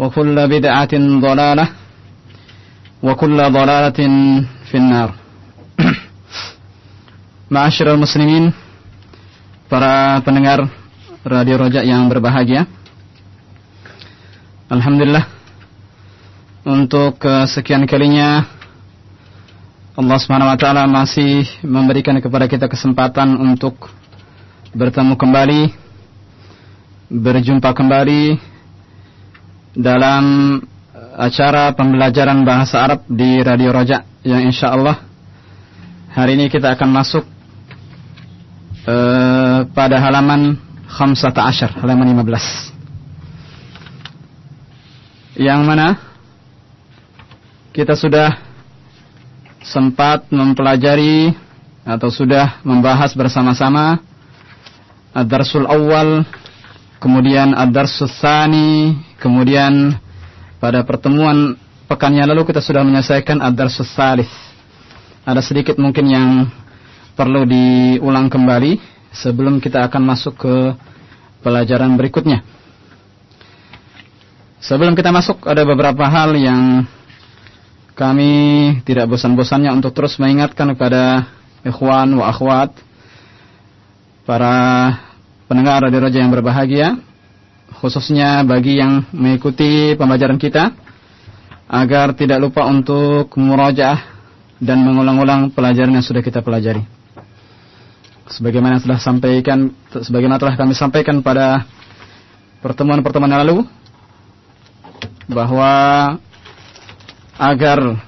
وكل بدعة ضلالة وكل ضلالة في النار Ma'asyiral muslimin Para pendengar Radio Rojak yang berbahagia Alhamdulillah Untuk kesekian kalinya Allah SWT masih memberikan kepada kita kesempatan untuk bertemu kembali Berjumpa kembali dalam acara pembelajaran bahasa Arab di Radio Rojak yang insya Allah hari ini kita akan masuk uh, pada halaman khamsata ashar, halaman 15 yang mana kita sudah sempat mempelajari atau sudah membahas bersama-sama Ad-Darsul Awal kemudian Ad-Darsul Thani kemudian pada pertemuan pekan yang lalu kita sudah menyelesaikan Ad-Darsul Salih ada sedikit mungkin yang perlu diulang kembali sebelum kita akan masuk ke pelajaran berikutnya. Sebelum kita masuk ada beberapa hal yang kami tidak bosan-bosannya untuk terus mengingatkan kepada ikhwan wa akhwat para pendengar radio raja yang berbahagia khususnya bagi yang mengikuti pembelajaran kita agar tidak lupa untuk murajaah dan mengulang-ulang pelajaran yang sudah kita pelajari. Sebagaimana telah sampaikan sebagaimana telah kami sampaikan pada pertemuan-pertemuan lalu bahwa agar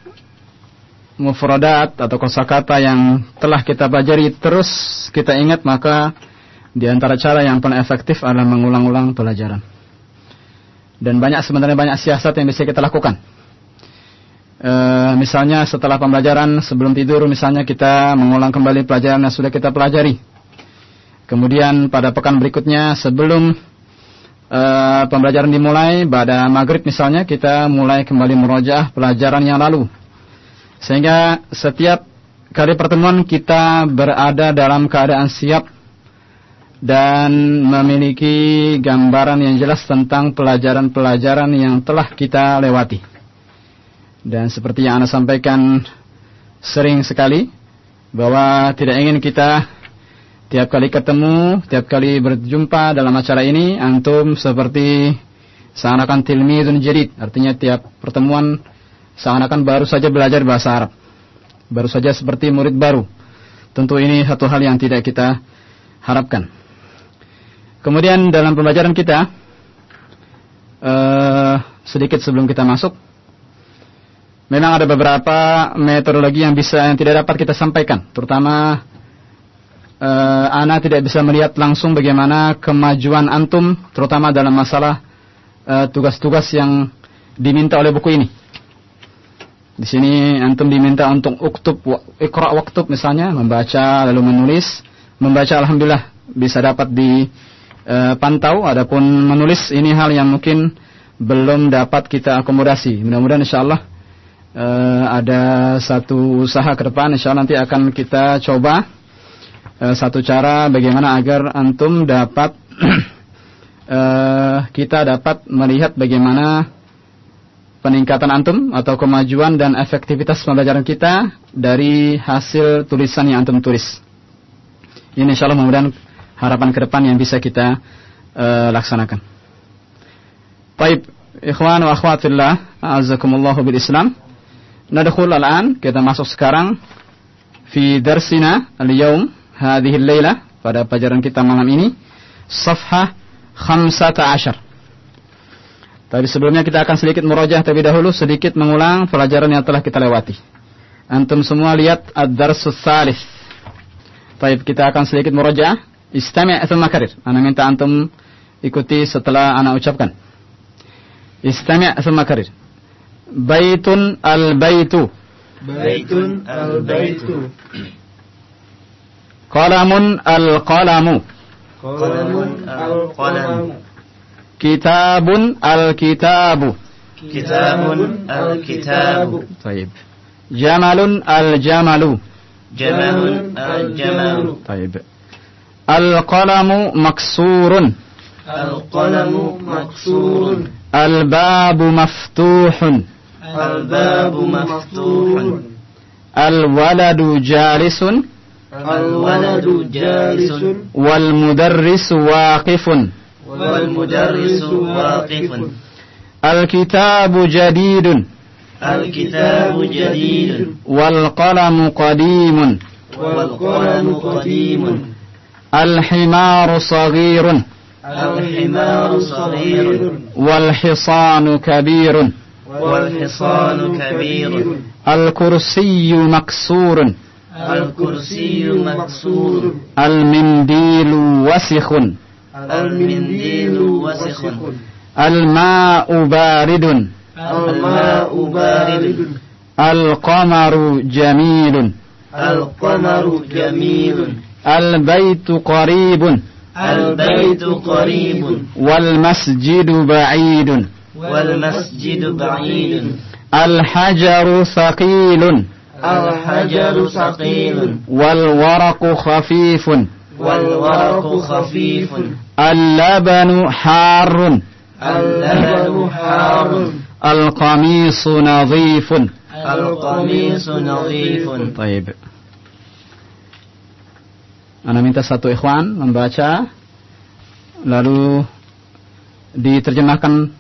mufradat atau kosakata yang telah kita pelajari terus kita ingat maka di antara cara yang paling efektif adalah mengulang-ulang pelajaran. Dan banyak sebenarnya banyak siasat yang bisa kita lakukan. E, misalnya setelah pembelajaran sebelum tidur misalnya kita mengulang kembali pelajaran yang sudah kita pelajari. Kemudian pada pekan berikutnya sebelum e, pembelajaran dimulai pada maghrib misalnya kita mulai kembali merojaah pelajaran yang lalu. Sehingga setiap kali pertemuan kita berada dalam keadaan siap dan memiliki gambaran yang jelas tentang pelajaran-pelajaran yang telah kita lewati. Dan seperti yang Anda sampaikan sering sekali bahwa tidak ingin kita tiap kali ketemu, tiap kali berjumpa dalam acara ini antum seperti seakan-akan tilmidun jadid, artinya tiap pertemuan seakan-akan baru saja belajar bahasa Arab. Baru saja seperti murid baru. Tentu ini satu hal yang tidak kita harapkan. Kemudian dalam pembelajaran kita uh, sedikit sebelum kita masuk, memang ada beberapa metodologi yang bisa yang tidak dapat kita sampaikan, terutama uh, Ana tidak bisa melihat langsung bagaimana kemajuan antum, terutama dalam masalah tugas-tugas uh, yang diminta oleh buku ini. Di sini antum diminta untuk uktub, ikra waktub misalnya, membaca lalu menulis, membaca alhamdulillah bisa dapat di e, pantau, adapun menulis ini hal yang mungkin belum dapat kita akomodasi. Mudah-mudahan insyaallah uh, ada satu usaha ke depan insya Allah nanti akan kita coba uh, satu cara bagaimana agar antum dapat uh, kita dapat melihat bagaimana peningkatan antum atau kemajuan dan efektivitas pembelajaran kita dari hasil tulisan yang antum tulis. Ini insya Allah mudah harapan ke depan yang bisa kita uh, laksanakan. Baik, ikhwan wa akhwat fillah, azakumullahu bil Islam. Nadkhul al-an, kita masuk sekarang fi darsina al-yawm hadhihi al-laila pada pelajaran kita malam ini safhah 15. Tapi sebelumnya kita akan sedikit merojah terlebih dahulu, sedikit mengulang pelajaran yang telah kita lewati. Antum semua lihat ad-darsus salih. Baik, kita akan sedikit merojah. Istami' thumma karir. Ana minta antum ikuti setelah ana ucapkan. Istami' thumma karir. Baitun al-baitu. Baitun al-baitu. Qalamun al-qalamu. Qalamun al-qalamu. Kitabun al-kitabu. Kitabun al-kitabu. Baik. Jamalun al-jamalu. Jamalun al-jamalu. Baik. القلم مكسور. القلم مكسور. الباب مفتوح. الباب مفتوح. الولد جالس. الولد جالس. والمدرس واقف. والمدرس واقف. الكتاب جديد. الكتاب جديد. والقلم قديم. والقلم قديم. الحمار صغير. الحمار صغير. والحصان كبير. والحصان كبير. الكرسي مكسور. الكرسي مكسور. المنديل وسخ. المنديل وسخ. الماء بارد. الماء بارد. القمر جميل. القمر جميل. البيت قريب. البيت قريب. والمسجد بعيد. والمسجد بعيد. الحجر ثقيل. الحجر ثقيل. والورق خفيف. والورق خفيف. اللبن حار. اللبن حار. القميص نظيف. القميص نظيف. طيب. Anda minta satu ikhwan membaca lalu diterjemahkan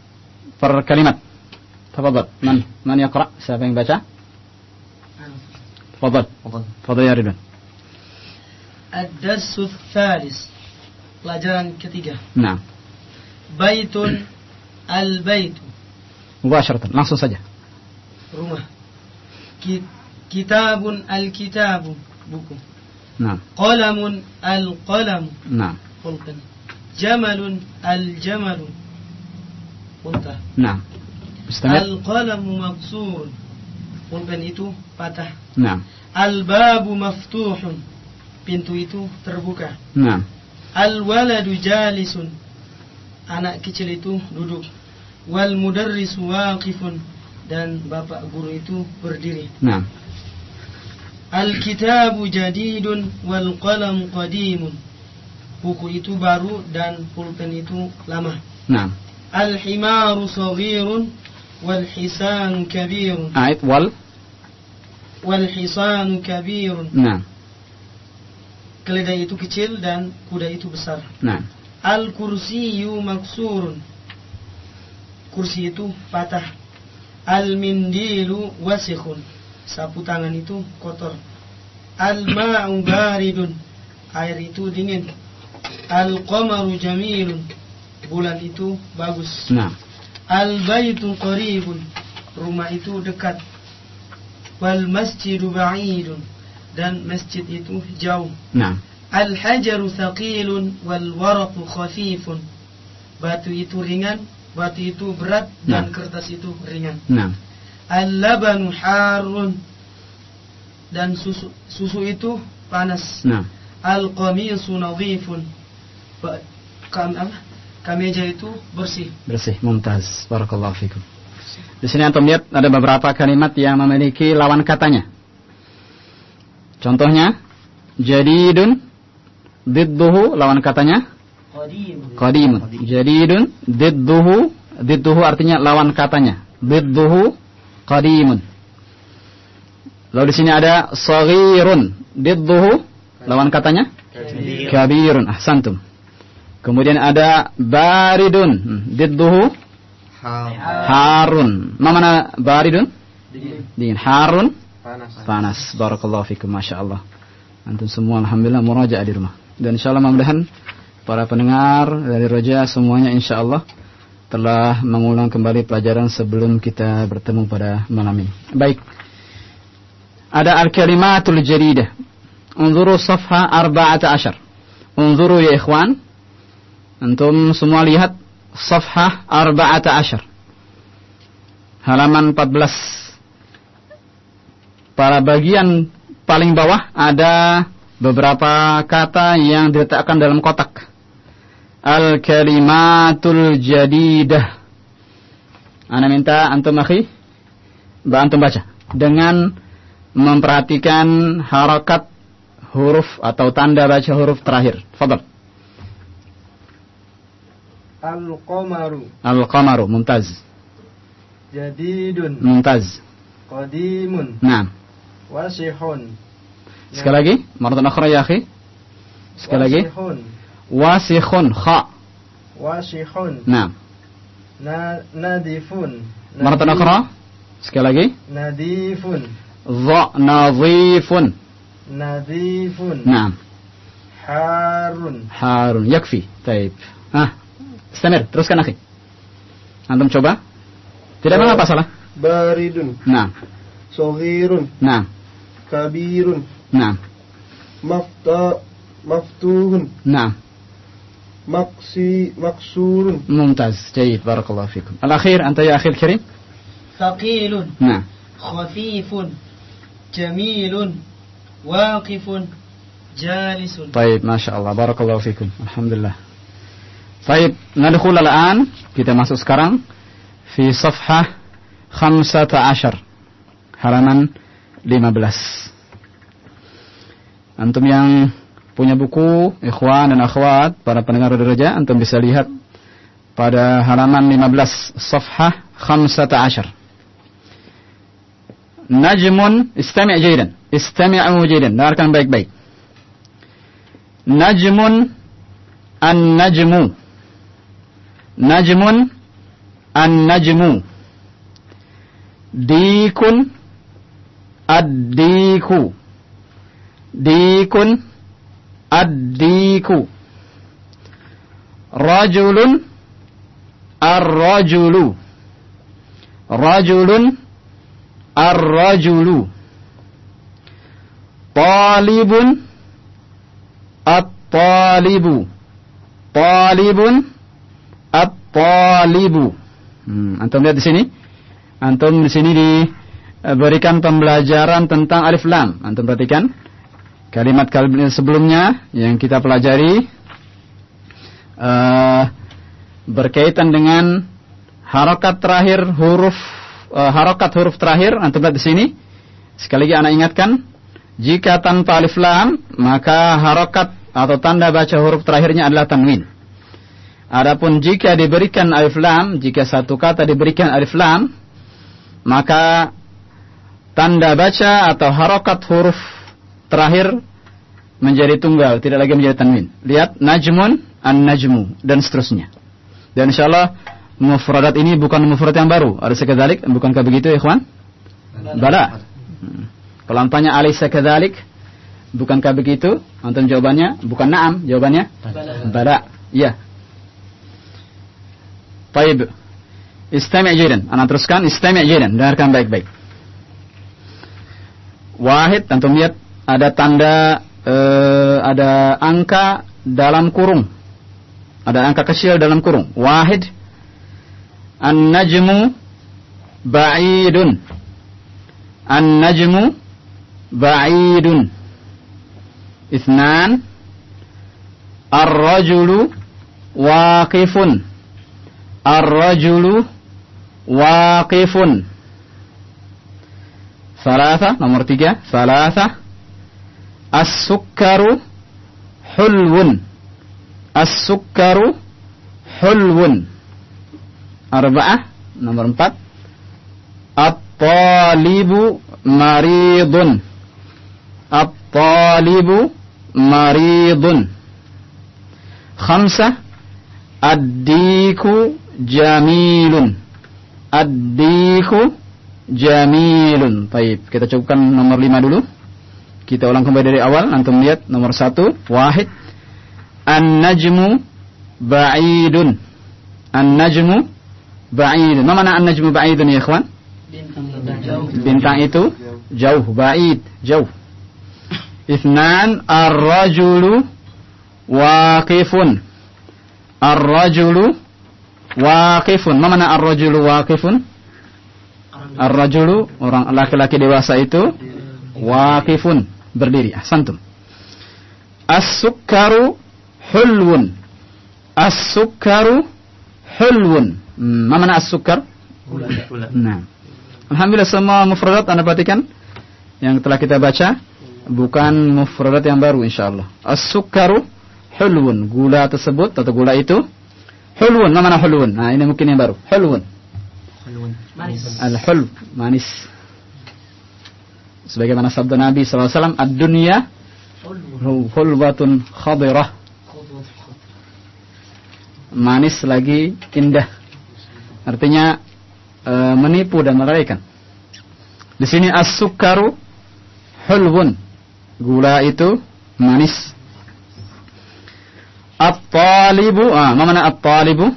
per kalimat. Tafadhal. Man man yaqra? Siapa yang baca? Tafadhal. Tafadhal ya Ridwan. Ad-Darsu Thalis Pelajaran ketiga Nah, Baitun Al-Baitu mubasharatan, langsung saja. Rumah Ki- Kitabun Al-Kitabu Buku Qalamun Al-Qalamu nah, Pulpen Jamalun Al-Jamalu. Unta nah. Istamir. Al-Qalamu Maksurun Pulpen itu patah. Nah, Al-Babu Maftuhun. Pintu itu terbuka. Nah, Al-waladu jalisun. Anak kecil itu duduk. Wal mudarrisu waqifun. Dan bapak guru itu berdiri. Nah, Al-kitabu jadidun Wal qalam qadimun. Buku itu baru dan pulpen itu lama. Nah. Al-himaru saghirun Wal hisanu kabirun. Ait wal. Wal hisanu kabirun. Nah, Keledai itu kecil dan kuda itu besar. Nah, Al-kursiyu maksurun. Kursi itu patah. Al-mindilu wasikhun Sapu tangan itu kotor. Al-ma'u baridun. Air itu dingin. Al-qamaru jamilun. Bulan itu bagus. Nah, Al-baitu qaribun. Rumah itu dekat. Wal masjidu ba'idun. Dan masjid itu jauh. Nah, Al-hajaru thaqilun. Wal waraqu khafifun. Batu itu ringan, batu itu berat dan Nah. kertas itu ringan. nah, Al-labanu harun dan susu susu itu panas. nah. Al-qamisu nadhifun. Kam? Kameja itu bersih. Bersih, mumtaz. Barakallahu fikum. Di sini antum lihat ada beberapa kalimat yang memiliki lawan katanya. Contohnya, jadidun, didduhu, lawan katanya, Qadim. qadimun. Jadidun, didduhu, didduhu artinya lawan katanya. Didduhu, qadimun. Lalu di sini ada saghirun, didduhu, lawan katanya, kabirun. Ahsantum. Kemudian ada baridun, hmm, didduhu, harun. Ma mana baridun? Dingin. Harun, Panas. panas. Barakallahu fikum, masya Allah. Antum semua alhamdulillah murajaah di rumah. Dan insya Allah mudah-mudahan para pendengar dari Roja semuanya insya Allah telah mengulang kembali pelajaran sebelum kita bertemu pada malam ini. Baik. Ada al-kalimatul jadidah. Unzuru safha arba'ata ashar. Unzuru ya ikhwan. Antum semua lihat safha arba'ata ashar. Halaman 14 pada bagian paling bawah ada beberapa kata yang diletakkan dalam kotak. Al-kalimatul jadidah. Ana minta antum akhi, antum baca dengan memperhatikan harakat huruf atau tanda baca huruf terakhir. Fadal. Al-Qamaru Al-qamaru mumtaz. Jadidun Mumtaz. Qadimun Naam. Wasihun Sekali lagi, maratan akhra ya akhi. Sekali lagi. Wasihun Wasikhun kha. Wasihun Naam. Na Nadifun Maratan Nadi- akhra. Sekali lagi. Nadifun Dha nadhifun. Nadifun Naam. Harun Harun. Yakfi. Taib. Ah. Istamir. Teruskan akhi. Antum coba. Tidak mengapa salah. Baridun Naam. Sohirun Naam. Kabirun Naam. Mafta Maftuhun Naam Maksi Maksurun ممتاز جيد بارك الله فيكم الأخير أنت يا أخي الكريم ثقيل نعم خفيف جميل واقف جالس طيب ما شاء الله بارك الله فيكم الحمد لله طيب ندخل الآن kita masuk sekarang في صفحة خمسة عشر halaman 15 Antum yang punya buku Ikhwan dan Akhwat, para pendengar derajat antum bisa lihat pada halaman 15 safhah 15. Najmun istami' jaydan. Istami'u jaydan. Dengarkan baik-baik. Najmun an-najmu. Najmun an-najmu. Dikun ad-diku. Dikun Ad-diku. Rajulun Ar-rajulu. Rajulun Ar-rajulu. Talibun At-talibu. Talibun At-talibu. Hmm, Antum lihat di sini. Antum di sini diberikan pembelajaran tentang alif lam. Antum perhatikan Kalimat-kalimat sebelumnya yang kita pelajari uh, Berkaitan dengan Harokat terakhir huruf uh, Harokat huruf terakhir Antum lihat di sini Sekali lagi anak ingatkan jika tanpa alif lam, maka harokat atau tanda baca huruf terakhirnya adalah tanwin. Adapun jika diberikan alif lam, jika satu kata diberikan alif lam, maka tanda baca atau harokat huruf terakhir menjadi tunggal, tidak lagi menjadi tanwin. Lihat najmun, an-najmu dan seterusnya. Dan insyaallah mufradat ini bukan mufrad yang baru. Ada sekadalik, bukankah begitu, ikhwan? Bala. Hmm. Kalau antanya alaysa kadzalik, bukankah begitu? Antum jawabannya bukan na'am, jawabannya bala. Iya. Baik. Istami' jidan. Ana teruskan istami' jidan. Dengarkan baik-baik. Wahid antum lihat ada tanda eh, ada angka dalam kurung. Ada angka kecil dalam kurung. Wahid An-najmu ba'idun. An-najmu ba'idun. Ithnan. Ar-rajulu waqifun. Ar-rajulu waqifun. Salasa, nomor tiga. Salasa. As-sukkaru hulwun. As-sukkaru hulwun. Arba'ah, nomor empat. At-talibu maridun. At-talibu maridun. Khamsah. Ad-diku jamilun. Ad-diku jamilun. Baik, kita cukupkan nomor lima dulu. Kita ulang kembali dari awal. Antum lihat nomor satu. Wahid. An-najmu ba'idun. An-najmu ba'idun. Ma mana an-najmu ba'idun ya ikhwan? Bintang itu jauh, ba'id, jauh. Ithnan ar-rajulu waqifun. Ar-rajulu waqifun. Ma mana ar-rajulu waqifun? Ar-rajulu orang laki-laki dewasa itu waqifun, berdiri. Ahsantum. As-sukkaru hulwun. As-sukkaru hulwun. Hmm, ma mana as-sukkar? Nah. Alhamdulillah semua mufradat Anda perhatikan yang telah kita baca bukan mufradat yang baru insyaallah. As-sukkaru hulwun. Gula tersebut atau gula itu hulwun. Ma mana hulwun? Nah, ini mungkin yang baru. Hulwun. Al-hulw, manis. Sebagaimana sabda Nabi SAW, Ad-dunya hulwatun khadirah. Manis lagi indah. Artinya e, menipu dan melarikan. Di sini as-sukkaru hulwun. Gula itu manis. At-talibu, ah, ma mana at-talibu?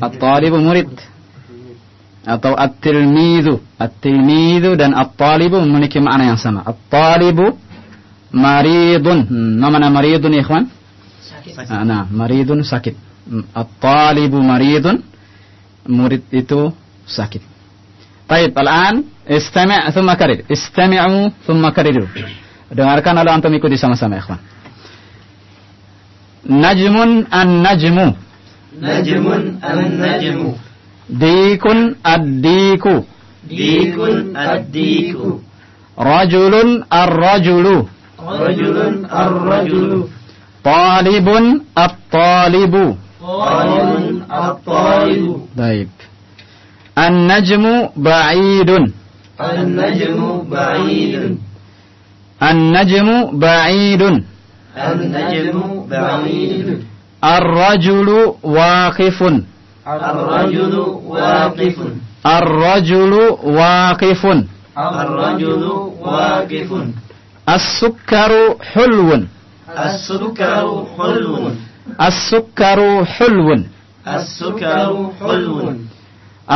At-talibu murid atau at-tilmidu. At-tilmidu dan at-talibu memiliki makna yang sama. At-talibu maridun. Hmm, mana maridun ya ikhwan? Sakit. Ah, Nah, maridun sakit. At-talibu maridun. Murid itu sakit. Baik, al-an istami' thumma karir. Istami'u thumma kariru. Dengarkan lalu antum ikuti sama-sama ikhwan. Najmun an-najmu. Najmun an-najmu. Dikun ad-diku. Dikun ad-diku. Rajulun ar-rajulu. Rajulun ar-rajulu. Talibun at-talibu. Talibun at-talibu. Baik. An-najmu ba'idun. An-najmu ba'idun. An-najmu ba'idun. An-najmu ba'idun. Ar-rajulu waqifun. Ar-rajulu waqifun. Ar-rajulu waqifun. Ar-rajulu waqifun. As-sukkaru hulwun. As-sukaru hulwun. As-sukkaru hulwun. As-sukaru hulwun.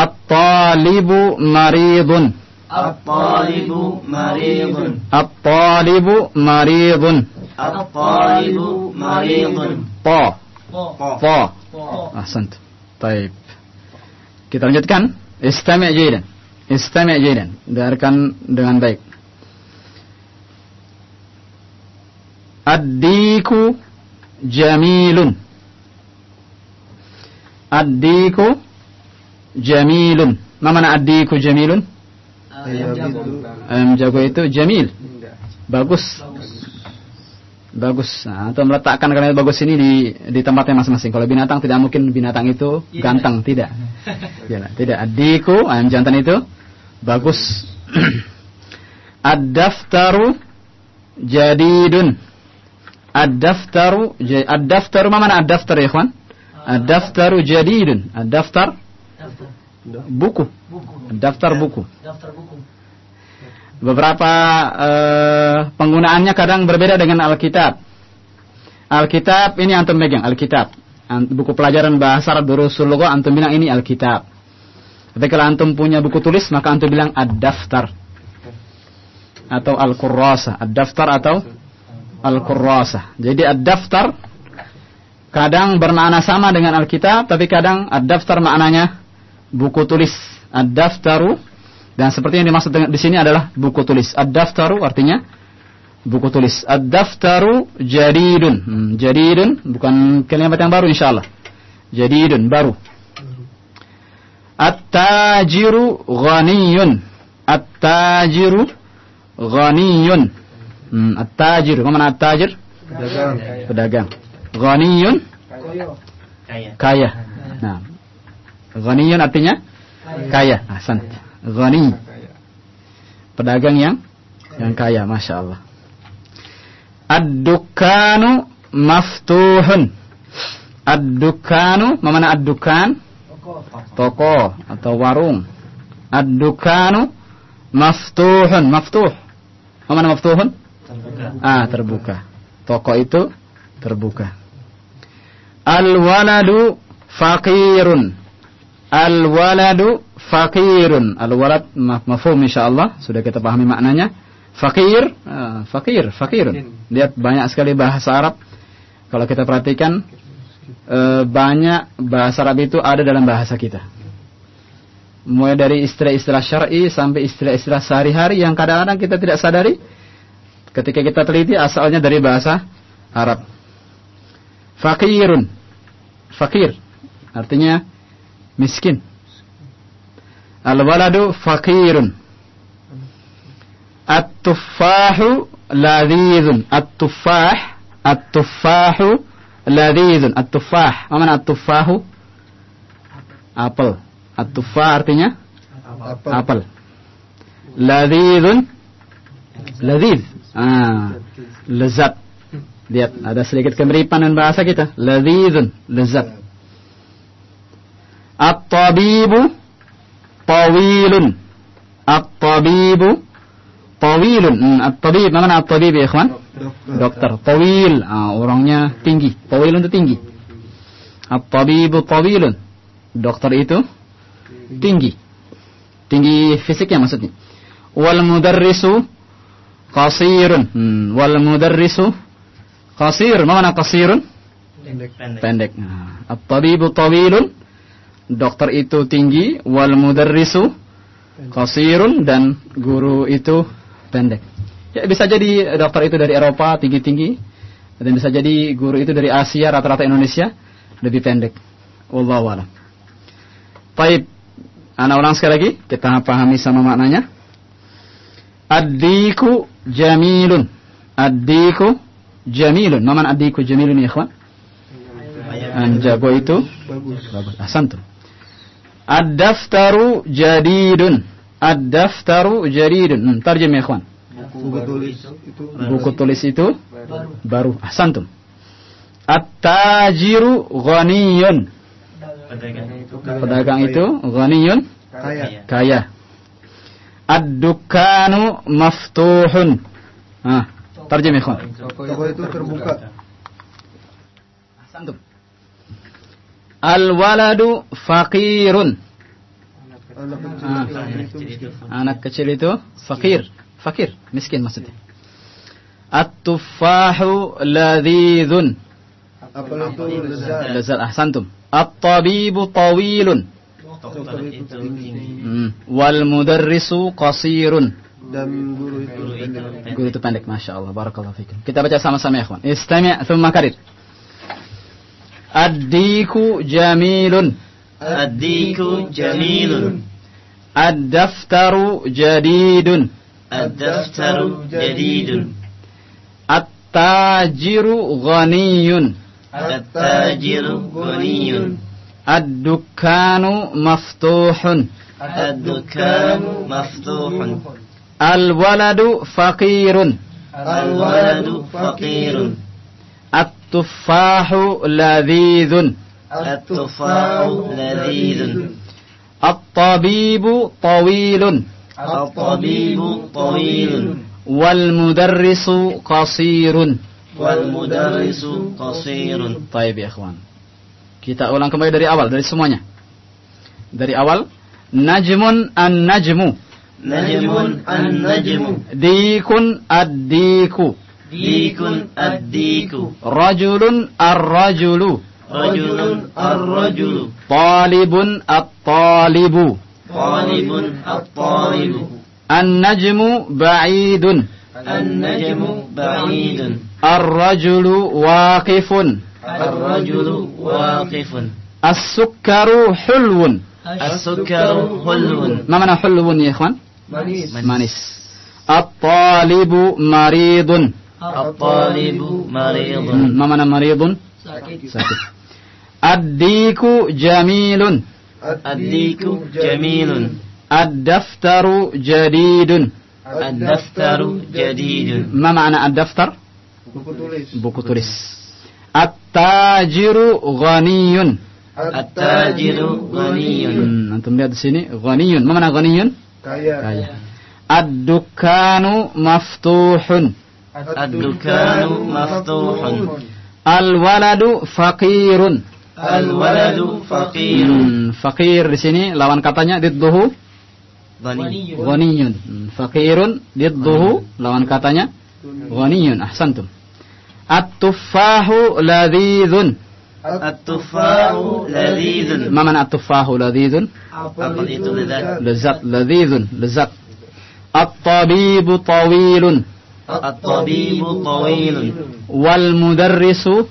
At-talibu maridun. At-talibu maridun. At-talibu maridun. At-talibu maridun. Ta. Po. Ta. Taib. Kita lanjutkan. Istami' jaydan. Istami' jaydan. Dengarkan dengan baik. Ad-diku jamilun. Ad-diku jamilun. Ma mana ad-diku jamilun? Ayam jago. Ayam jago itu jamil. Bagus. Bagus. Nah, atau meletakkan kalimat bagus ini di di tempatnya masing-masing. Kalau binatang tidak mungkin binatang itu Iya. ganteng, tidak. Ya, tidak. Adiku ayam jantan itu bagus. Ad-daftaru jadidun. Ad-daftaru ad-daftaru ma mana ad-daftar ya, ikhwan? Ad-daftaru jadidun. Ad-daftar Daftar buku. buku. Daftar buku. Daftar buku. Beberapa eh, penggunaannya kadang berbeda dengan Alkitab. Alkitab ini antum megang Alkitab. Buku pelajaran bahasa Arab Durusul Lugha antum bilang ini Alkitab. Tapi kalau antum punya buku tulis maka antum bilang ad-daftar. Atau al-kurrasa. Ad-daftar atau al-kurrasa. Jadi ad-daftar kadang bermakna sama dengan Alkitab tapi kadang ad-daftar maknanya buku tulis. Ad-daftaru dan seperti yang dimaksud di sini adalah buku tulis. Ad-daftaru artinya buku tulis. Ad-daftaru jadidun. Hmm, jadidun bukan kalimat yang baru insyaallah. Jadidun baru. At-tajiru ghaniyun. At-tajiru ghaniyun. Hmm, at-tajir, mana at-tajir? Dagang. Pedagang. Ghaniyun Kaya. kaya. Nah. Ghaniyun artinya kaya. Ahsan. Ghani. Pedagang yang yang kaya, Masya Allah. Ad-dukanu maftuhun. Ad-dukanu, mana ad-dukan? Toko atau warung. Ad-dukanu maftuhun. Maftuh. Mana maftuhun? Terbuka. Ah, terbuka. Toko itu terbuka. Al-waladu faqirun. Al-waladu faqirun. Al-walad ma- mafhum insyaallah sudah kita pahami maknanya. Fakir, ah, fakir, fakirun. Lihat banyak sekali bahasa Arab. Kalau kita perhatikan eh, banyak bahasa Arab itu ada dalam bahasa kita. Mulai dari istilah-istilah syar'i sampai istilah-istilah sehari-hari yang kadang-kadang kita tidak sadari ketika kita teliti asalnya dari bahasa Arab. Fakirun. Fakir. Artinya miskin. Al-waladu fakirun. At-tuffahu ladhidun. At-tuffah. At-tuffahu ladhidun. At-tuffah. Apa mana at-tuffahu? Apel. At-tuffah artinya apel. Ladhidun. Ladhid. Ah, lezat. Lihat, ada sedikit kemiripan dengan bahasa kita. Ladhidun, lezat. At-tabibu tawilun. At-tabibu tawilun. Hmm, at-tabib, mana at-tabib ya ikhwan? Dokter. Tawil, ah, orangnya tinggi. Tawilun itu tinggi. At-tabibu tawilun. Dokter itu tinggi. Tinggi fisiknya maksudnya. Wal mudarrisu qasirun. Hmm, wal mudarrisu qasir. Mana qasirun? Pendek. Pendek. Nah, At-tabibu tawilun. Dokter itu tinggi, wal mudarrisu qasirun dan guru itu pendek. Ya bisa jadi dokter itu dari Eropa tinggi-tinggi dan bisa jadi guru itu dari Asia rata-rata Indonesia lebih pendek. Wallahu a'lam. Baik, anak ulang sekali lagi kita pahami sama maknanya. Ad-diku jamilun. Ad-diku jamilun. Nama ad-diku jamilun ya ikhwan? An jago itu Bagus. bagus. Ahsantum. Ad-daftaru jadidun. Ad-daftaru jadidun. Hmm, tarjim ya ikhwan. Buku tulis itu Buku tulis itu baru. Ahsantum. At-tajiru ghaniyun. Pedagang. Pedagang itu ghaniyun kaya. kaya. Ad-dukanu maftuhun. Ah, tarjim ya ikhwan. Toko itu terbuka. Ahsantum. Al-waladu faqirun. Anak kecil itu Anak kecil itu fakir, fakir, miskin maksudnya. At-tuffahu ladhidhun. Apel itu lezat. Lazal ahsantum. At-tabibu tawilun. Dokter itu tinggi. Hmm. Wal mudarrisu qasirun. Dan guru itu pendek. pendek. Guru itu pendek, Masya Allah. Barakallahu fikum. Kita baca sama-sama ya, ikhwan. Istami' thumma karir. Ad-diku jamilun. Ad-diku jamilun. Ad-daftaru jadidun. Ad-daftaru jadidun. At-tajiru ghaniyun. At-tajiru ghaniyun. Ad-dukkanu maftuhun. Ad-dukanu maftuhun. Al-waladu faqirun. Al-waladu faqirun. At-tuffahu ladhidhun. At-tufahu ladhidun. At-tabibu tawilun. At-tabibu tawilun. Qasirun. Wal mudarrisu qasirun. Baik ya ikhwan. Kita ulang kembali dari awal, dari semuanya. Dari awal. Najmun an-najmu. Najmun an-najmu. Dikun ad-diku dikun ad-diku. Rajulun ar-rajulu. Rajulun ar-rajulu. Talibun at-talibu. Talibun at-talibu. An-najmu ba'idun. An-najmu ba'idun. Ar-rajulu waqifun. Ar-rajulu waqifun. As-sukkaru hulwun. As-sukkaru hulwun. Ma mana hulwun ya ikhwan? Manis. Manis. At-talibu maridun. At-talibu maridun. Hmm, Ma mana maridun? Sakit. Sakit. Ad-diku jamilun. Ad-diku jamilun. Ad-daftaru jadidun. Ad-daftaru jadidun. Ma mana ad-daftar? Buku tulis. Buku tulis. At-tajiru ghaniyun. At-tajiru ghaniyun. Hmm, antum lihat di sini ghaniyun. Ma mana ghaniyun? Kaya. Kaya. Ad-dukkanu maftuhun ad-dukanu maftuhun. Al-waladu faqirun. Al-waladu faqirun. Hmm, faqir di sini lawan katanya didduhu ghaniyun. Hmm, faqirun didduhu lawan katanya? Ghaniyun. Ahsantum. At-tuffahu ladhidun At-tuffahu ladhidun. Ma mana at-tuffahu ladhidun? Apel itu lezat. Lezat, ladhidun, lezat. At-tabibu tawilun. At-tabibu tawil Wal mudarrisu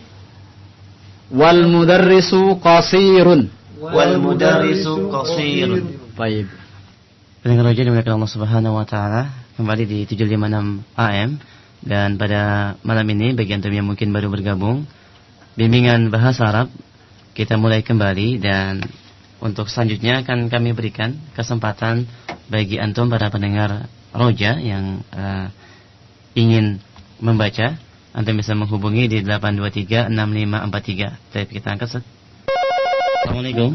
Wal mudarrisu qasirun Wal mudarrisu qasirun Baik Pendengar roja dimuliakan Allah subhanahu wa ta'ala Kembali di 756 AM Dan pada malam ini bagi antum yang mungkin baru bergabung Bimbingan bahasa Arab Kita mulai kembali. Dan untuk selanjutnya akan kami berikan kesempatan bagi antum para pendengar roja yang uh, ingin membaca, antum bisa menghubungi di 8236543. Baik, kita angkat. Ustaz. Assalamualaikum.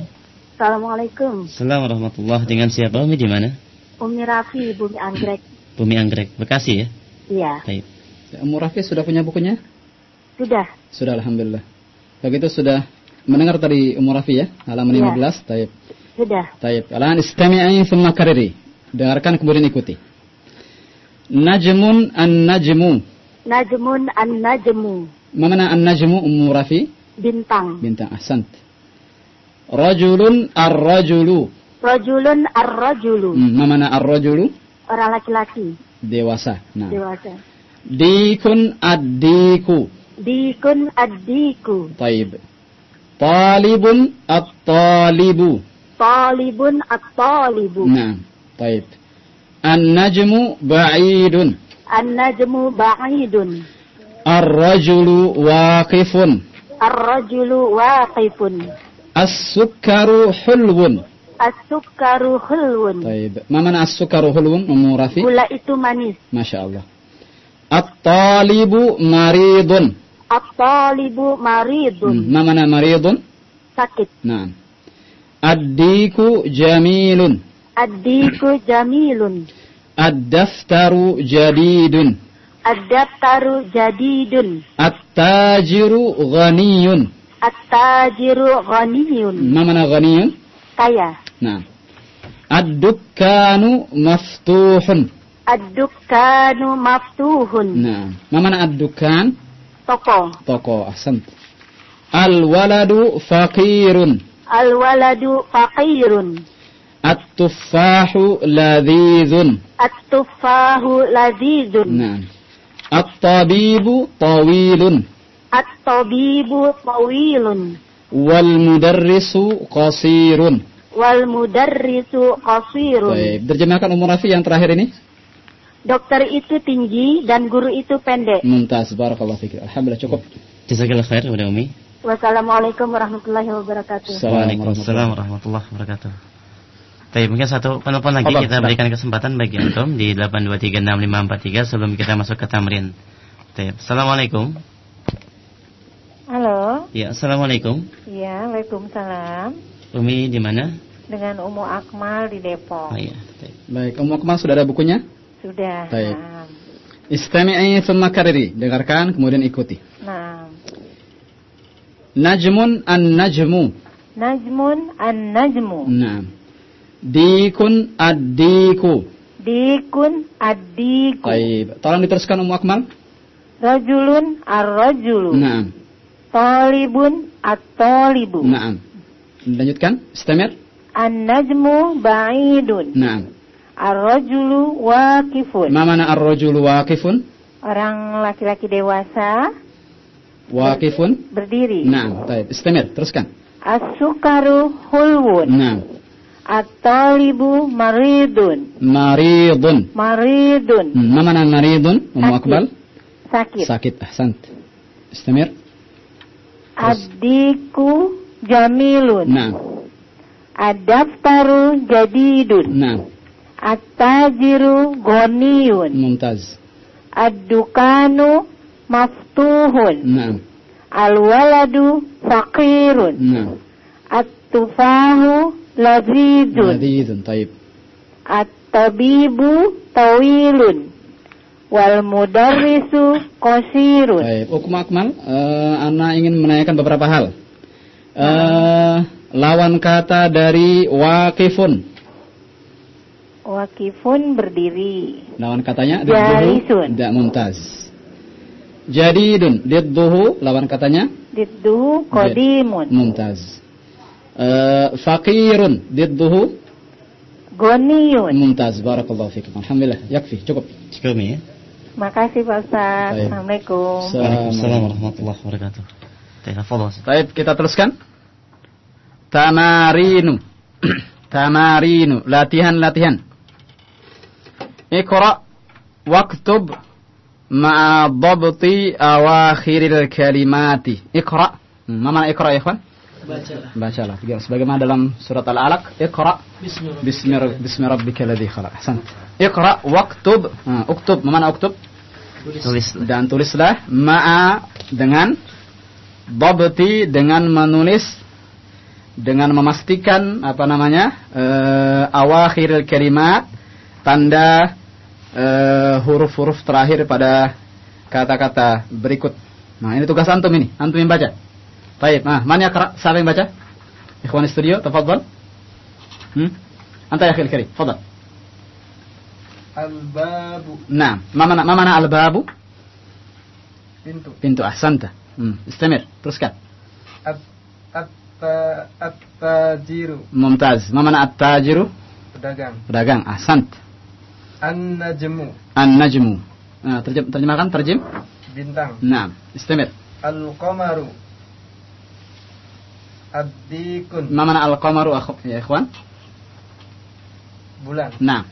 Assalamualaikum. Assalamualaikum warahmatullahi Dengan siapa? Umi di mana? Umi Rafi, Bumi Anggrek. Bumi Anggrek, Bekasi ya? Iya, Baik. Umur Rafi sudah punya bukunya? sudah. Sudah Alhamdulillah Begitu sudah mendengar tadi Umur Rafi ya Halaman Iya. 15 Taib Sudah. Taib Alan istami'i thumma kariri Dengarkan kemudian ikuti Najmun an-najmu. Najmun an-najmu. Mana an-najmu Ummu Rafi? Bintang. Bintang, ahsant. Rajulun ar-rajulu. Rajulun ar-rajulu. Hmm, mana ar-rajulu? Orang laki-laki. Dewasa. Nah. Dewasa. Dikun ad-diku. Dikun ad-diku. Taib. Talibun at-talibu. Talibun at-talibu. Nah, taib. An-najmu ba'idun. An-najmu ba'idun. Ar-rajulu waqifun. Ar-rajulu waqifun. As-sukkaru hulwun. As-sukkaru hulwun. Baik. Ma mana as-sukkaru hulwun, Ummu Rafi? Gula itu manis. Masya Allah. At-talibu maridun. At-talibu maridun. Hmm. Ma mana maridun? Sakit. Nah. Ad-diku jamilun. Ad-diku jamilun. Ad-daftaru jadidun. Ad-daftaru jadidun. At-tajiru ghaniyun. At-tajiru ghaniyun. Ma mana ghaniyun? Kaya. Nah. Ad-dukkanu maftuhun. Ad-dukkanu maftuhun. Nah. Ma mana ad-dukkan? Toko. Toko. Ahsan. Al-waladu faqirun. Al-waladu faqirun. At-tuffahu ladhizun. At-tuffahu ladhizun. Naam. At-tabibu tawilun. At-tabibu tawilun. Wal mudarrisu qasirun. Wal mudarrisu qasirun. Baik, terjemahkan Umur Rafi yang terakhir ini. Dokter itu tinggi dan guru itu pendek. Muntas, barakallah fikir. Alhamdulillah cukup. Jazakallah khair kepada Umi. Wassalamualaikum warahmatullahi wabarakatuh. Assalamualaikum. warahmatullahi wabarakatuh. Baik, mungkin satu penelpon lagi kita berikan kesempatan bagi antum di 8236543 sebelum kita masuk ke tamrin. Baik, Assalamualaikum. Halo, Ya, Assalamualaikum. iya, Waalaikumsalam. Umi di mana? Dengan Umu Akmal di Depok. Oh iya. Baik. baik Ummu Akmal sudah ada bukunya Sudah. Baik. Nah, istami'i thumma kariri dengarkan kemudian ikuti nah. najmun an-najmu Najmun an-najmu. Naam. Dikun ad-diku. Dikun ad-diku. Baik. Tolong diteruskan Ummu Akmal. Rajulun ar-rajulu. Naam. Talibun at-talibu. Naam. Lanjutkan. Istamir. An-najmu ba'idun. Naam. Ar-rajulu waqifun. Ma mana ar-rajulu waqifun? Orang laki-laki dewasa Waqifun. berdiri. Naam. Baik. Istamir. Teruskan. As-sukaru hulwun. Naam. At-talibu maridun. Maridun. Maridun. Hmm, Ma mana maridun? Ummu Sakit. Akbal? Sakit. Sakit. Ahsant. Istamir. Ad-diku jamilun. Naam. Ad-daftaru jadidun. Naam. At-tajiru ghaniyun. Mumtaz. Ad-dukanu maftuhun. Naam. Al-waladu faqirun. Naam. At-tufahu lazidun. Ladidun. Taib. At-tabibu tawilun. Wal mudarrisu qasirun. Baik, Hukum Akmal, eh, Ana ingin menanyakan beberapa hal. Eh, lawan kata dari wakifun. Wakifun berdiri. Lawan katanya Jalisun. Tidak mumtaz. Jadidun. Didduhu. Lawan katanya Didduhu qadimun. mumtaz. Eh, fakirun. Didduhu Goniyun. mumtaz. Barakallahu fikum. Alhamdulillah. Yakfi. Cukup. Cukup ya. Makasih Pak Ustaz. Baik. Assalamualaikum. Waalaikumsalam warahmatullahi wabarakatuh. Baik, kita teruskan. Tamarinu. Tamarinu. Latihan-latihan. Iqra waktub ma'a dhabti awakhiril kalimati. Iqra. Hmm, Ma mana iqra ya ikhwan? Bacalah. Bacalah. Sebagaimana dalam surat Al-Alaq, iqra Bismillah. bismi bismi rabbikal ladzi khalaq. Ahsant. Iqra waktub. Hmm, uktub. Ma mana uktub? Tulis. dan tulislah ma'a dengan babti dengan menulis dengan memastikan apa namanya eh, awakhiril kalimat tanda eh, huruf-huruf terakhir pada kata-kata berikut. Nah, ini tugas antum ini. Antum yang baca. Baik, nah, mana yaqra? Siapa yang baca? Ikhwan studio, tafadhal. Hmm? Anta ya akhil karim, tafadhal. Al-babu. Nah, ma mana ma mana al-babu? Pintu. Pintu ahsanta. Hmm, istamir, teruskan. At atta at-tajiru. Mumtaz. Ma mana at-tajiru? Pedagang. Pedagang. Ahsant. An-najmu. An-najmu. Nah, terjem, terjemahkan terjem. Bintang. Nah, istamir. Al-qamaru. Ad-dikun. Ma mana al-qamaru ya ikhwan? Bulan. Nah,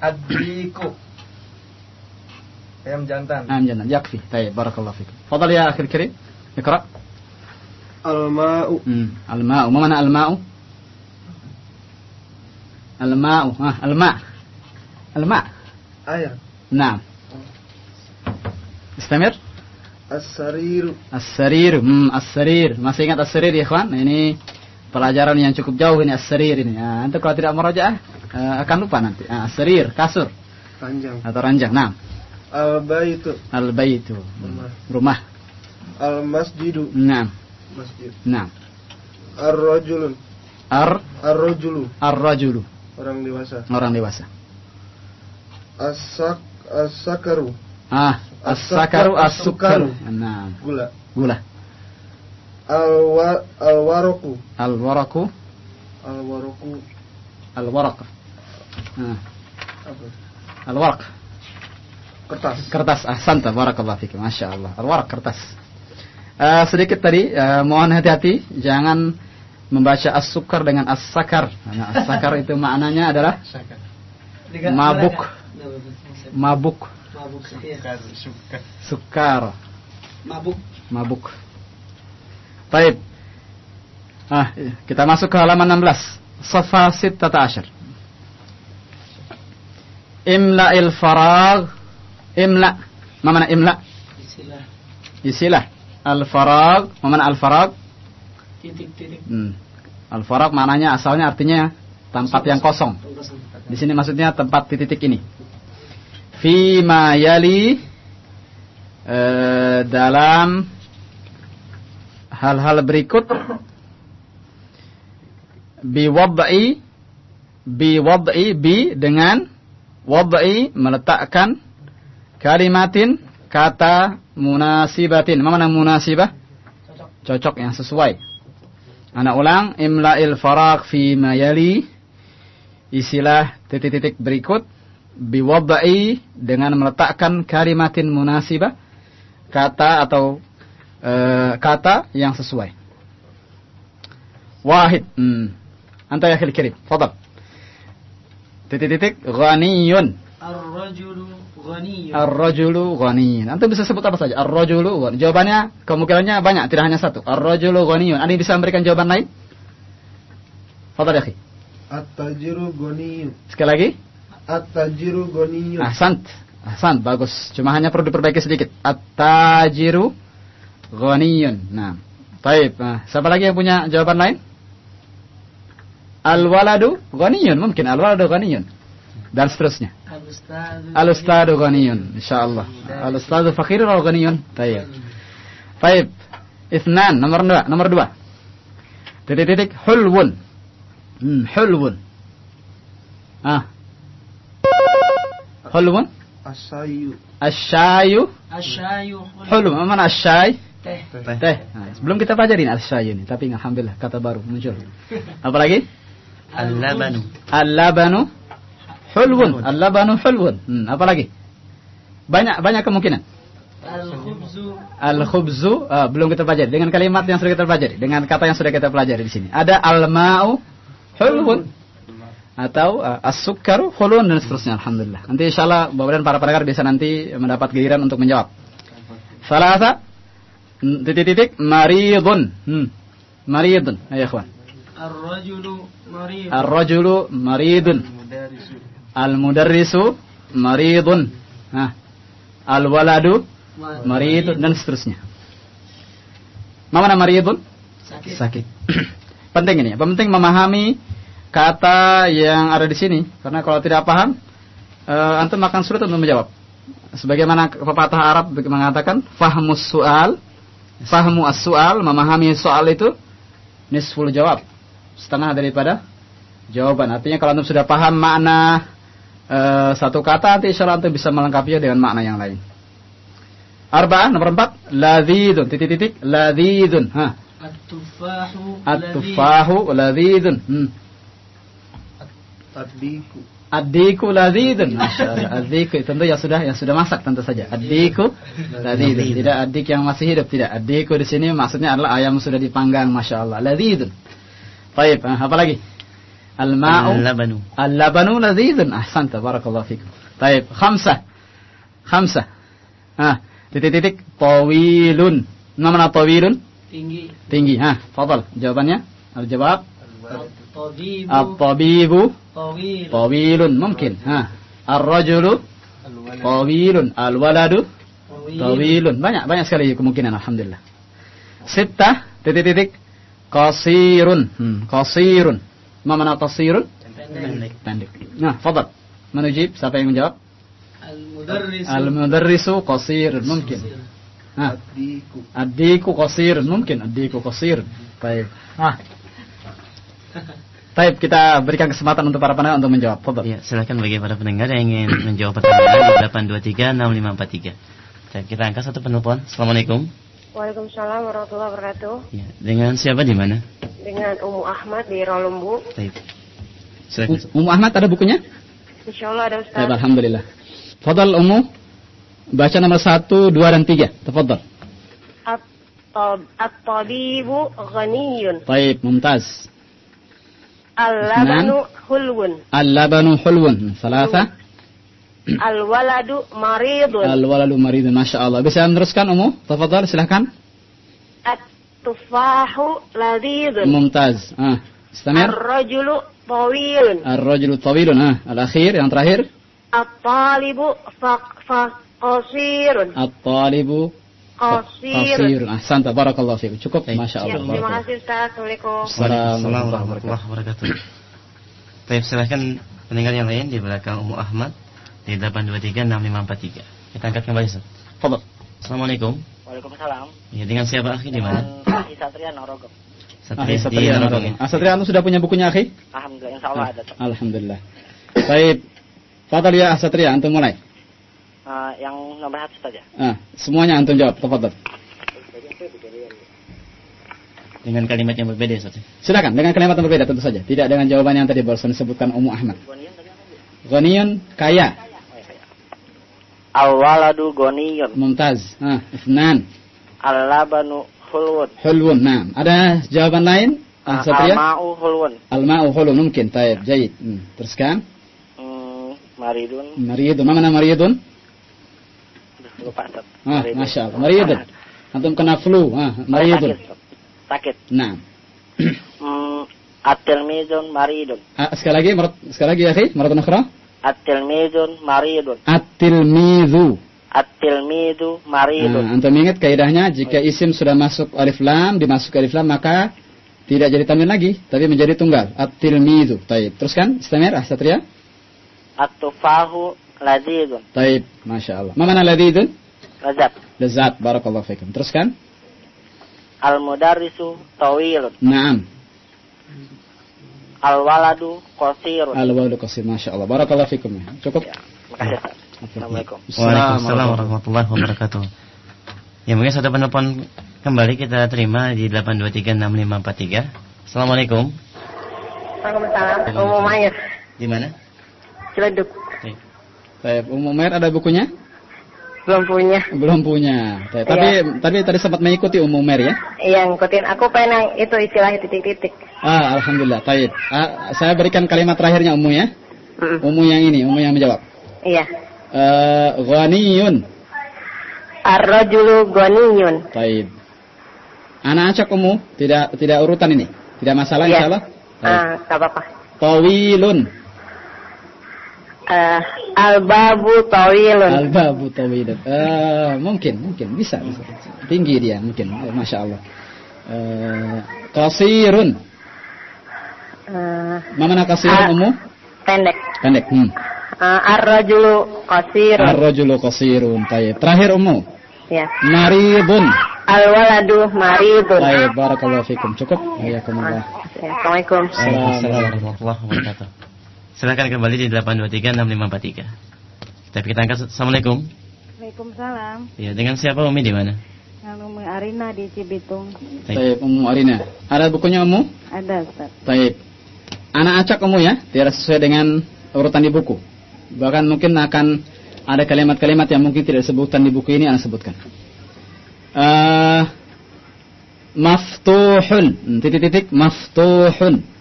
Ad-diku. Ayam jantan. am jantan. Yakfi. Baik, barakallahu fikum. Fadal ya akhir karim. Iqra. Al-ma'u. Hmm, al-ma'u. Ma mana al-ma'u? Al-ma'u. Ah, al-ma'. Al-ma'. Air. Nah. Istamir. As-sariru. As-sarir, hmm, as-sarir. Masih ingat as-sarir ya, kawan? Ini pelajaran yang cukup jauh ini as-sarir ini. Nah, nanti kalau tidak merajaah eh, akan lupa nanti. Ah, as-sarir, kasur Panjang. atau ranjang. Nah, Al-baitu. al-baitu. Rumah. Rumah. Al-masjidu. Nah, Masjid. nah. Ar-rajulun. Ar Ar-rajulu. ar-rajulu, Orang dewasa. orang dewasa. As-sak as-sakaru. Ah, as-sakaru as-sukaru. Nah, Gula. gula. Al-wa al-waraku. Al-waraku, Al-waraku. al-waraq. Nah, Apa? al-waraq. Kertas. Kertas ahsanta barakallahu fikum. Masya Allah. Al-waraq kertas. Eh, sedikit tadi eh, mohon hati-hati jangan membaca as-sukar dengan as-sakar. Nah, as-sakar itu maknanya adalah Mabuk. Mabuk. Mabuk. Iya. sukar, Mabuk. mabuk. Baik. Ah, iya. kita masuk ke halaman 16. Safa 16. Imla'il farag. Imla. Ma mana imla? Istilah Isilah. Al-farag. Ma mana al-farag? titik-titik. Hmm. Al-farag maknanya asalnya artinya tempat yang kosong. Kosong. Di sini maksudnya tempat titik ini. Fima yali eh, dalam hal-hal berikut biwad'i biwad'i bi dengan wad'i meletakkan kalimatin kata munasibatin. Mana munasibah? Cocok yang sesuai. Anak ulang imla'il faraq fi ma yali isilah titik-titik berikut biwadai dengan meletakkan kalimatin munasibah kata atau e, kata yang sesuai. Wahid. Hmm. Anta ya kirim. Fadal. Titik-titik ghaniyun. Ar-rajulu ghaniyun. Ar-rajulu ghaniyun. Antum bisa sebut apa saja? Ar-rajulu ghaniyun. Jawabannya kemungkinannya banyak, tidak hanya satu. Ar-rajulu ghaniyun. Ada yang bisa memberikan jawaban lain? Fadal ya. At-tajiru goniyun. Sekali lagi. At-tajiru goniyun. Ahsant. Ahsant, bagus. Cuma hanya perlu diperbaiki sedikit. At-tajiru ghaniyun. Nah. Baik. Nah, siapa lagi yang punya jawaban lain? Al-waladu ghaniyun. Mungkin al-waladu ghaniyun. Dan seterusnya. Al-ustadu ghaniyun. InsyaAllah. Al-ustadu fakir atau ghaniyun? Baik. Baik. Ithnan. Nomor dua. Nomor dua. Titik-titik. Hulwun. Hmm, hulwun. Ah. Hulwun. Asayu. Asyayu. Asyayu. Hulwun. Mana asyay? Teh. Teh. Nah, sebelum kita pelajarin asyayu ini. Tapi alhamdulillah kata baru muncul. Apa lagi? Al-labanu. Al-labanu. Hulwun. Al-labanu hulwun. Hmm, apa lagi? Banyak banyak kemungkinan. Al-khubzu. Al-khubzu ah, belum kita pelajari dengan kalimat yang sudah kita pelajari, dengan kata yang sudah kita pelajari di sini. Ada al-ma'u hulwun atau uh, as-sukkaru dan seterusnya alhamdulillah. Nanti insyaallah Bapak dan para pendengar bisa nanti mendapat giliran untuk menjawab. Salasa hmm, titik-titik maridun. Hmm. Maridun. Ayo ikhwan. Ar-rajulu marid. Ar-rajulu maridun. Al-mudarrisu maridun. Nah. Al-waladu maridun dan seterusnya. Mana maridun? Sakit. Sakit. Penting ini, ya. penting memahami kata yang ada di sini karena kalau tidak paham eh, antum akan sulit untuk menjawab. Sebagaimana pepatah Arab mengatakan fahmus soal, fahmu as-soal, memahami soal itu nisful jawab, setengah daripada jawaban. Artinya kalau antum sudah paham makna eh, satu kata, nanti insya Allah antum bisa melengkapinya dengan makna yang lain. Arba'ah nomor empat, ladidun, titik-titik, ladidun. Hah. At-tufahu. At-tufahu ladidun. Hmm. Tadiku. Ad-diku ladidun. Masyaallah. Ad-diku tentu yang sudah yang sudah masak tentu saja. Ad-diku ladidun. Tidak ad-dik yang masih hidup, tidak. Ad-diku di sini maksudnya adalah ayam sudah dipanggang, masyaallah. Ladidun. Baik, ah, apa lagi? Al-ma'u Al-labanu. Al-labanu ladidun. Ahsanta, barakallahu fikum. Baik, khamsah. Khamsah. Ah, titik-titik tawilun. Mana tawilun? Tinggi. Tinggi. Ah, fadal. Jawabannya? Al-jawab At-tabibu. at-tabibu Tawil. tawilun mungkin. Ha. Ar-rajulu tawilun, al-waladu tawilun. Banyak banyak sekali kemungkinan alhamdulillah. Sittah titik-titik qasirun. Hmm, qasirun. Ma mana qasirun? Pendek. Pendek. Nah, fadal. Menujib siapa yang menjawab? Al-mudarris. Al-mudarrisu qasirun mungkin. Ha. Tadiku. Ad-diku qasirun mungkin. Ad-diku qasirun. Baik. Ah. Baik, kita berikan kesempatan untuk para pendengar untuk menjawab. Fadal. Ya, silakan bagi para pendengar yang ingin menjawab pertanyaan di 8236543. Dan kita angkat satu penelpon. Assalamualaikum. Waalaikumsalam warahmatullahi wabarakatuh. Ya, dengan siapa di mana? Dengan Umu Ahmad di Rolumbu. Baik. Silakan. Ummu Ahmad ada bukunya? Insya Allah ada Ustaz. alhamdulillah. Fadal Ummu. Baca nomor 1, 2 dan 3. Tafadhal. At-tab- At-tabibu ghaniyun. Baik, mumtaz. Al-labanu hulwun. Al-labanu hulwun. Salasa. Al-waladu maridun. Al-waladu maridun. Masya Allah. Bisa meneruskan Ummu? Tafadhal, silahkan. At-tufahu ladidun. Mumtaz. Ah, istamir. Ar-rajulu tawilun. Ar-rajulu tawilun. Ah, al-akhir, yang terakhir. At-talibu fa- fa- Qasirun. qasirun. Ahsanta, barakallahu fiikum. Cukup, Baik. Masya Ya, Allah. terima Barakallah. kasih Ustaz. Assalamualaikum. Assalamualaikum warahmatullahi wabarakatuh. Baik, silahkan pendengar yang lain di belakang Ummu Ahmad di 8236543. Kita angkat kembali, Ustaz. Fadal. Assalamualaikum. Waalaikumsalam. Ya, dengan siapa akhi di mana? Satria Norogong. Satria. Ya. Ah, Satria, antum sudah punya bukunya, akhi? Alhamdulillah, insya Allah ada. Alhamdulillah. Baik. Fadal ya Satria, antum mulai. Eh, yang nomor satu saja. Ah, semuanya antum jawab, tafadhal. Dengan kalimat yang berbeda, Ustaz. Silakan dengan kalimat yang berbeda tentu saja, tidak dengan jawaban yang tadi barusan disebutkan Ummu Ahmad. Ghaniyun kaya, Al-waladu goniyun. mumtaz. Ah, ifnan, Al-labanu hulwun. hulwun. Nah, ada jawaban lain? Ah, Satria? Al-ma'u hulwun. Al-ma'u hulun mungkin. Taib, jayid. Hmm. Teruskan. Hmm, maridun. Maridun. Ma mana maridun? Lupa Ustaz. Ah. Masya Allah. Maridun. Antum kena flu. Ah, maridun. Sakit. Ustaz. Sakit. Nah. At-tilmizun maridun. Ah, sekali lagi, marat, sekali lagi ya, akhi. Maratun ukhra. At-tilmizun maridun. At-tilmidhu. At-tilmizu maridun. Nah, antum ingat kaidahnya jika isim sudah masuk alif lam, dimasuk alif lam maka tidak jadi tanwin lagi, tapi menjadi tunggal. At-tilmidhu. Taib. Teruskan, istamir, ah, Satria. At-tufahu lazizun. Taib, Masya Allah. Ma mana ladidun? Lazat. Lezat, barakallahu fikum. Teruskan. Al-mudarrisu tawilun. Naam. Al-waladu qasirun. Al-wadu qasir, Masya Allah. Barakallahu fikum. Cukup? Makasih Ustaz. Assalamualaikum. Waalaikumsalam warahmatullahi wabarakatuh. Ya mungkin satu penelpon kembali kita terima di 8236543. Assalamualaikum. Waalaikumsalam. Umum air. Di mana? Ciledug. Taib. Umum Mer ada bukunya? Belum punya. Belum punya. Taib. Tapi tadi tadi sempat mengikuti Umum Mer ya? Iya, ngikutin. Aku pengen yang itu istilah titik-titik. Ah, alhamdulillah. Taib. Ah, saya berikan kalimat terakhirnya Ummu ya. Mm. Ummu yang ini, Ummu yang menjawab. Iya. Eh, ghaniyun. Ar-rajulu ghaniyun. Taib. Anak acak Ummu, tidak tidak urutan ini. Tidak masalah Iya. insyaallah. Ah, gak apa-apa. Tawilun. Eh, al-babu tawilun. Al-babu tawilun. Eh, mungkin, mungkin bisa, bisa. Tinggi dia mungkin. Eh, Masya Allah. Eh, qasirun. Eh, Ma mana qasirun Ah. Ummu? pendek. Pendek. Hmm. Eh, ar-rajulu qasirun. Ar-rajulu qasirun. Taib. Terakhir Ummu. Ya. Maridun. Al-waladu maridun. Taib. Barakallahu fikum. Cukup? Ayakumullah. Assalamualaikum. Waalaikumsalam warahmatullahi wabarakatuh. Silakan kembali di 8236543. Kita kita angkat. Assalamualaikum. Waalaikumsalam. Ya, dengan siapa Umi di mana? Umi Arina di Cibitung. Taib. Ummu Arina. Ada bukunya Ummu? Ada Ustaz. Taib. Anak acak Ummu ya. Tidak sesuai dengan urutan di buku. Bahkan mungkin akan ada kalimat-kalimat yang mungkin tidak disebutkan di buku ini Anda sebutkan. Eh, maftuhun. Titik-titik maftuhun.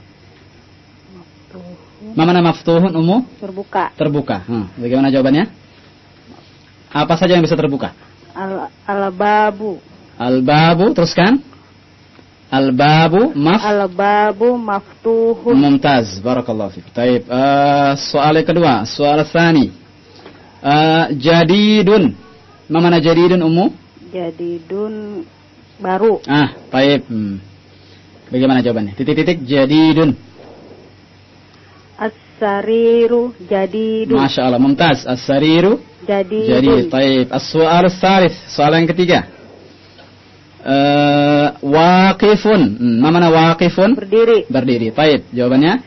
Ma mana maftuhun Ummu? Terbuka. Terbuka. Hmm, Bagaimana jawabannya? Apa saja yang bisa terbuka? Al al-babu. Al-babu teruskan. Al-babu maf Al-babu maftuhun. Mumtaz, barakallahu fiik. Taib. Eh, soal yang kedua, soal tsani. Eh, jadidun. Ma mana jadidun Ummu? Jadidun baru. Ah, taib. Hmm. Bagaimana jawabannya? Titik-titik jadidun. As-sariru jadidun. Masya Allah, mumtaz. As-sariru Jadidun. jadi taib. As-soal tsalits, soal yang ketiga. Eh, waqifun. Hmm, Ma mana waqifun? Berdiri. Berdiri. Taib. Jawabannya?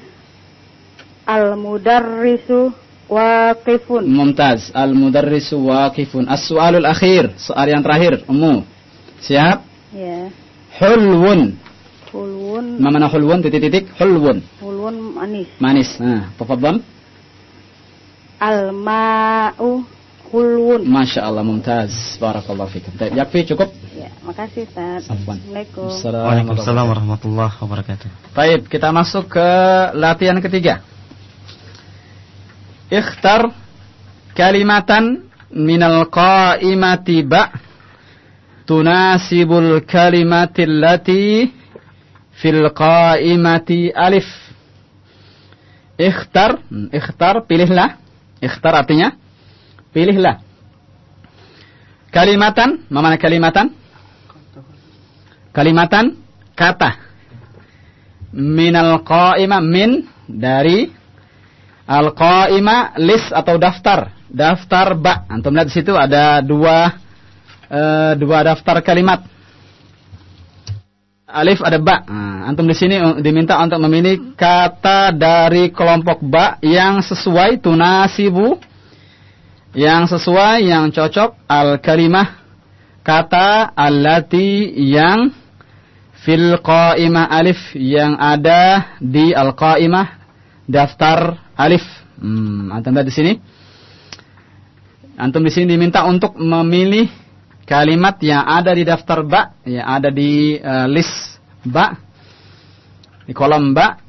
Al-mudarrisu waqifun. Mumtaz. Al-mudarrisu waqifun. As-soalul akhir. Soal yang terakhir. Ummu. Siap? Ya. Hulwun. Hulwun. Ma mana hulwun? Titik-titik. Hulwun. Hulwun manis. Manis. Nah, tafadhal. Al-ma'u hulwun. Masya Allah, mumtaz. Barakallahu fikum. Taib. Yakfi, cukup? Ya, makasih Ustaz. Afwan. Assalamualaikum. Waalaikumsalam warahmatullahi wabarakatuh. Baik, kita masuk ke latihan ketiga. Ikhtar kalimatan minal qa'imati ba tunasibul kalimati allati fil qa'imati alif. Ikhtar, hmm, ikhtar pilihlah. Ikhtar artinya pilihlah. Kalimatan, ma mana kalimatan? Kalimatan kata minal qa'imah min dari al qa'imah list atau daftar daftar ba antum lihat di situ ada dua eh, dua daftar kalimat alif ada ba Nah, antum di sini uh, diminta untuk memilih kata dari kelompok ba yang sesuai tunasibu yang sesuai yang cocok al kalimah kata allati yang fil qaimah alif yang ada di al qaimah daftar alif. Hmm, antum lihat di sini. Antum di sini diminta untuk memilih kalimat yang ada di daftar ba, yang ada di eh, list ba di kolom ba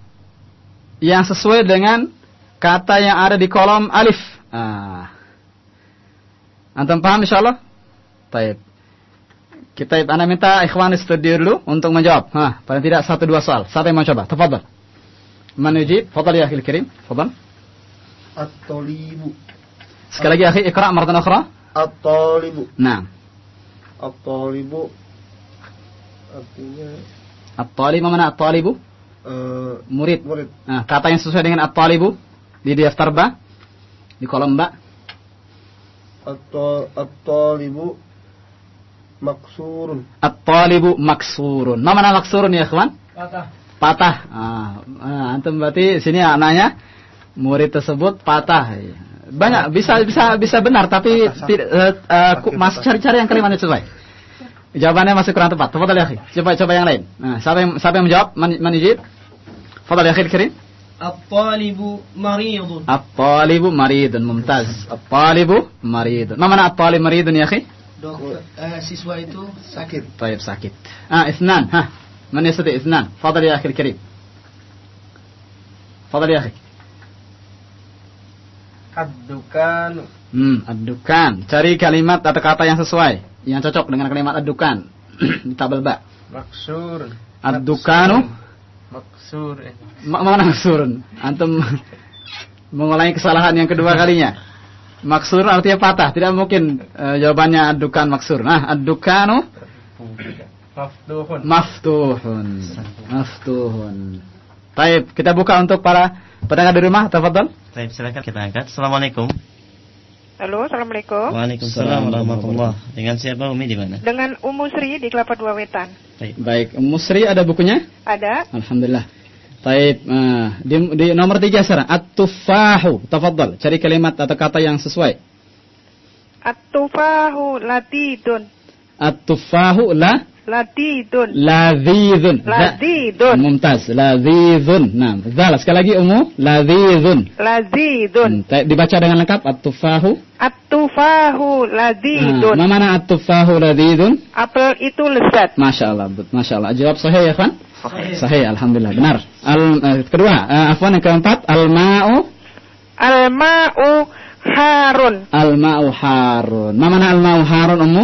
yang sesuai dengan kata yang ada di kolom alif. Ah. Antum paham insyaallah? Baik. Kita ana minta ikhwan studio dulu untuk menjawab. Hah, paling tidak satu dua soal. Siapa yang mau coba? Tafadhal. Man yujib? Fadhal ya akhil kirim. Fadhal. At-talibu. Sekali lagi akhi ikra maratan ukhra. At-talibu. Nah, At-talibu artinya at-talib mana at-talibu? eh, Murid. murid. Nah, kata yang sesuai dengan at-talibu di daftar ba di kolom ba. At-ta- At-talibu maksurun. At-talibu maksurun. Ma mana maksurun ya, ikhwan? Patah. Patah. Ah, ah, antum berarti sini anaknya murid tersebut patah. Banyak bisa bisa bisa benar tapi eh, masih cari-cari yang kalimatnya sesuai. Jawabannya masih kurang tepat. foto ya akhi. Coba coba yang lain. Nah, siapa yang siapa yang menjawab? Man, man yujib? Fadhal ya akhi At-talibu maridun. At-talibu maridun. Mumtaz. At-talibu maridun. Ma mana at-talib maridun ya akhi? Dokter, eh, siswa itu sakit. Taib sakit. Ah, isnan. Hah. Man isnan? Fadal ya akhir kirim. Fadal ya akhi. Ad-dukanu. hmm adukan cari kalimat atau kata yang sesuai yang cocok dengan kalimat adukan di tabel ba Maksur. adukanu Maksur. eh. ma mana maksurun antum mengulangi kesalahan yang kedua kalinya maksur artinya patah tidak mungkin eh, jawabannya adukan maksur nah adukanu Mafduhun. maftuhun maftuhun Baik, kita buka untuk para pendengar di rumah, tafadhol. Baik, silakan kita angkat. Assalamualaikum. Halo, Assalamualaikum. Waalaikumsalam warahmatullah. Dengan siapa Umi di mana? Dengan Umu Sri di Kelapa Dua Wetan. Baik. Baik, Musri ada bukunya? Ada? Alhamdulillah. Baik, eh, di, di nomor tiga sekarang. At-tufahu, tafadhol. Cari kalimat atau kata yang sesuai. At-tufahu latidun. At-tufahu la Latidun. ladhidhun. Za- Ladidun. Mumtaz, ladhidhun. Nah, zal. Sekali lagi umu, ladhidhun. Lazidun. Hmm, dibaca dengan lengkap at-tufahu. At-tufahu Nah, ladidun. ma mana at-tufahu ladhidhun? Apel itu lezat. Masya Allah, Masya Allah. Jawab sahih ya, Khan? Sahih, Alhamdulillah. Benar. Al, eh, kedua, eh, afwan yang keempat, al-ma'u, Al-ma'u harun. al-ma'u harun. Ma mana al-ma'u harun, ummu?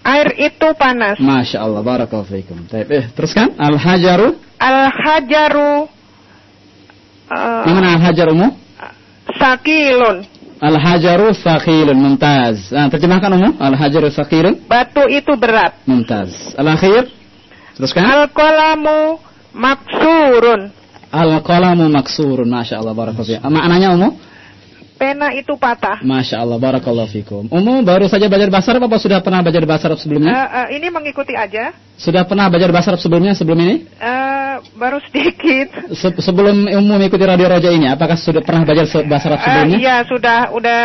Air itu panas. Masya Allah, barakallahu fiikum. Eh, teruskan. Al-hajaru, Al-hajaru ma uh, mana al-hajar, ummu? sakilun. Al-hajaru thaqilun, mumtaz. Nah, terjemahkan, ummu. Al-hajaru thaqilun, Batu itu berat. mumtaz. Al-akhir, teruskan. Al-qalamu maksurun. Al-qalamu maksurun, Masya Allah, barakallahu fiikum. Maknanya, ummu? Pena itu patah. Masya Allah, barakallahu fiikum. Ummu baru saja belajar bahasa Arab apa sudah pernah belajar bahasa Arab sebelumnya? eh, ini mengikuti aja. Sudah pernah belajar bahasa Arab sebelumnya sebelum ini? Eh, baru sedikit. Se- sebelum umum mengikuti Radio Roja ini, apakah sudah pernah belajar se- bahasa Arab sebelumnya? iya sudah udah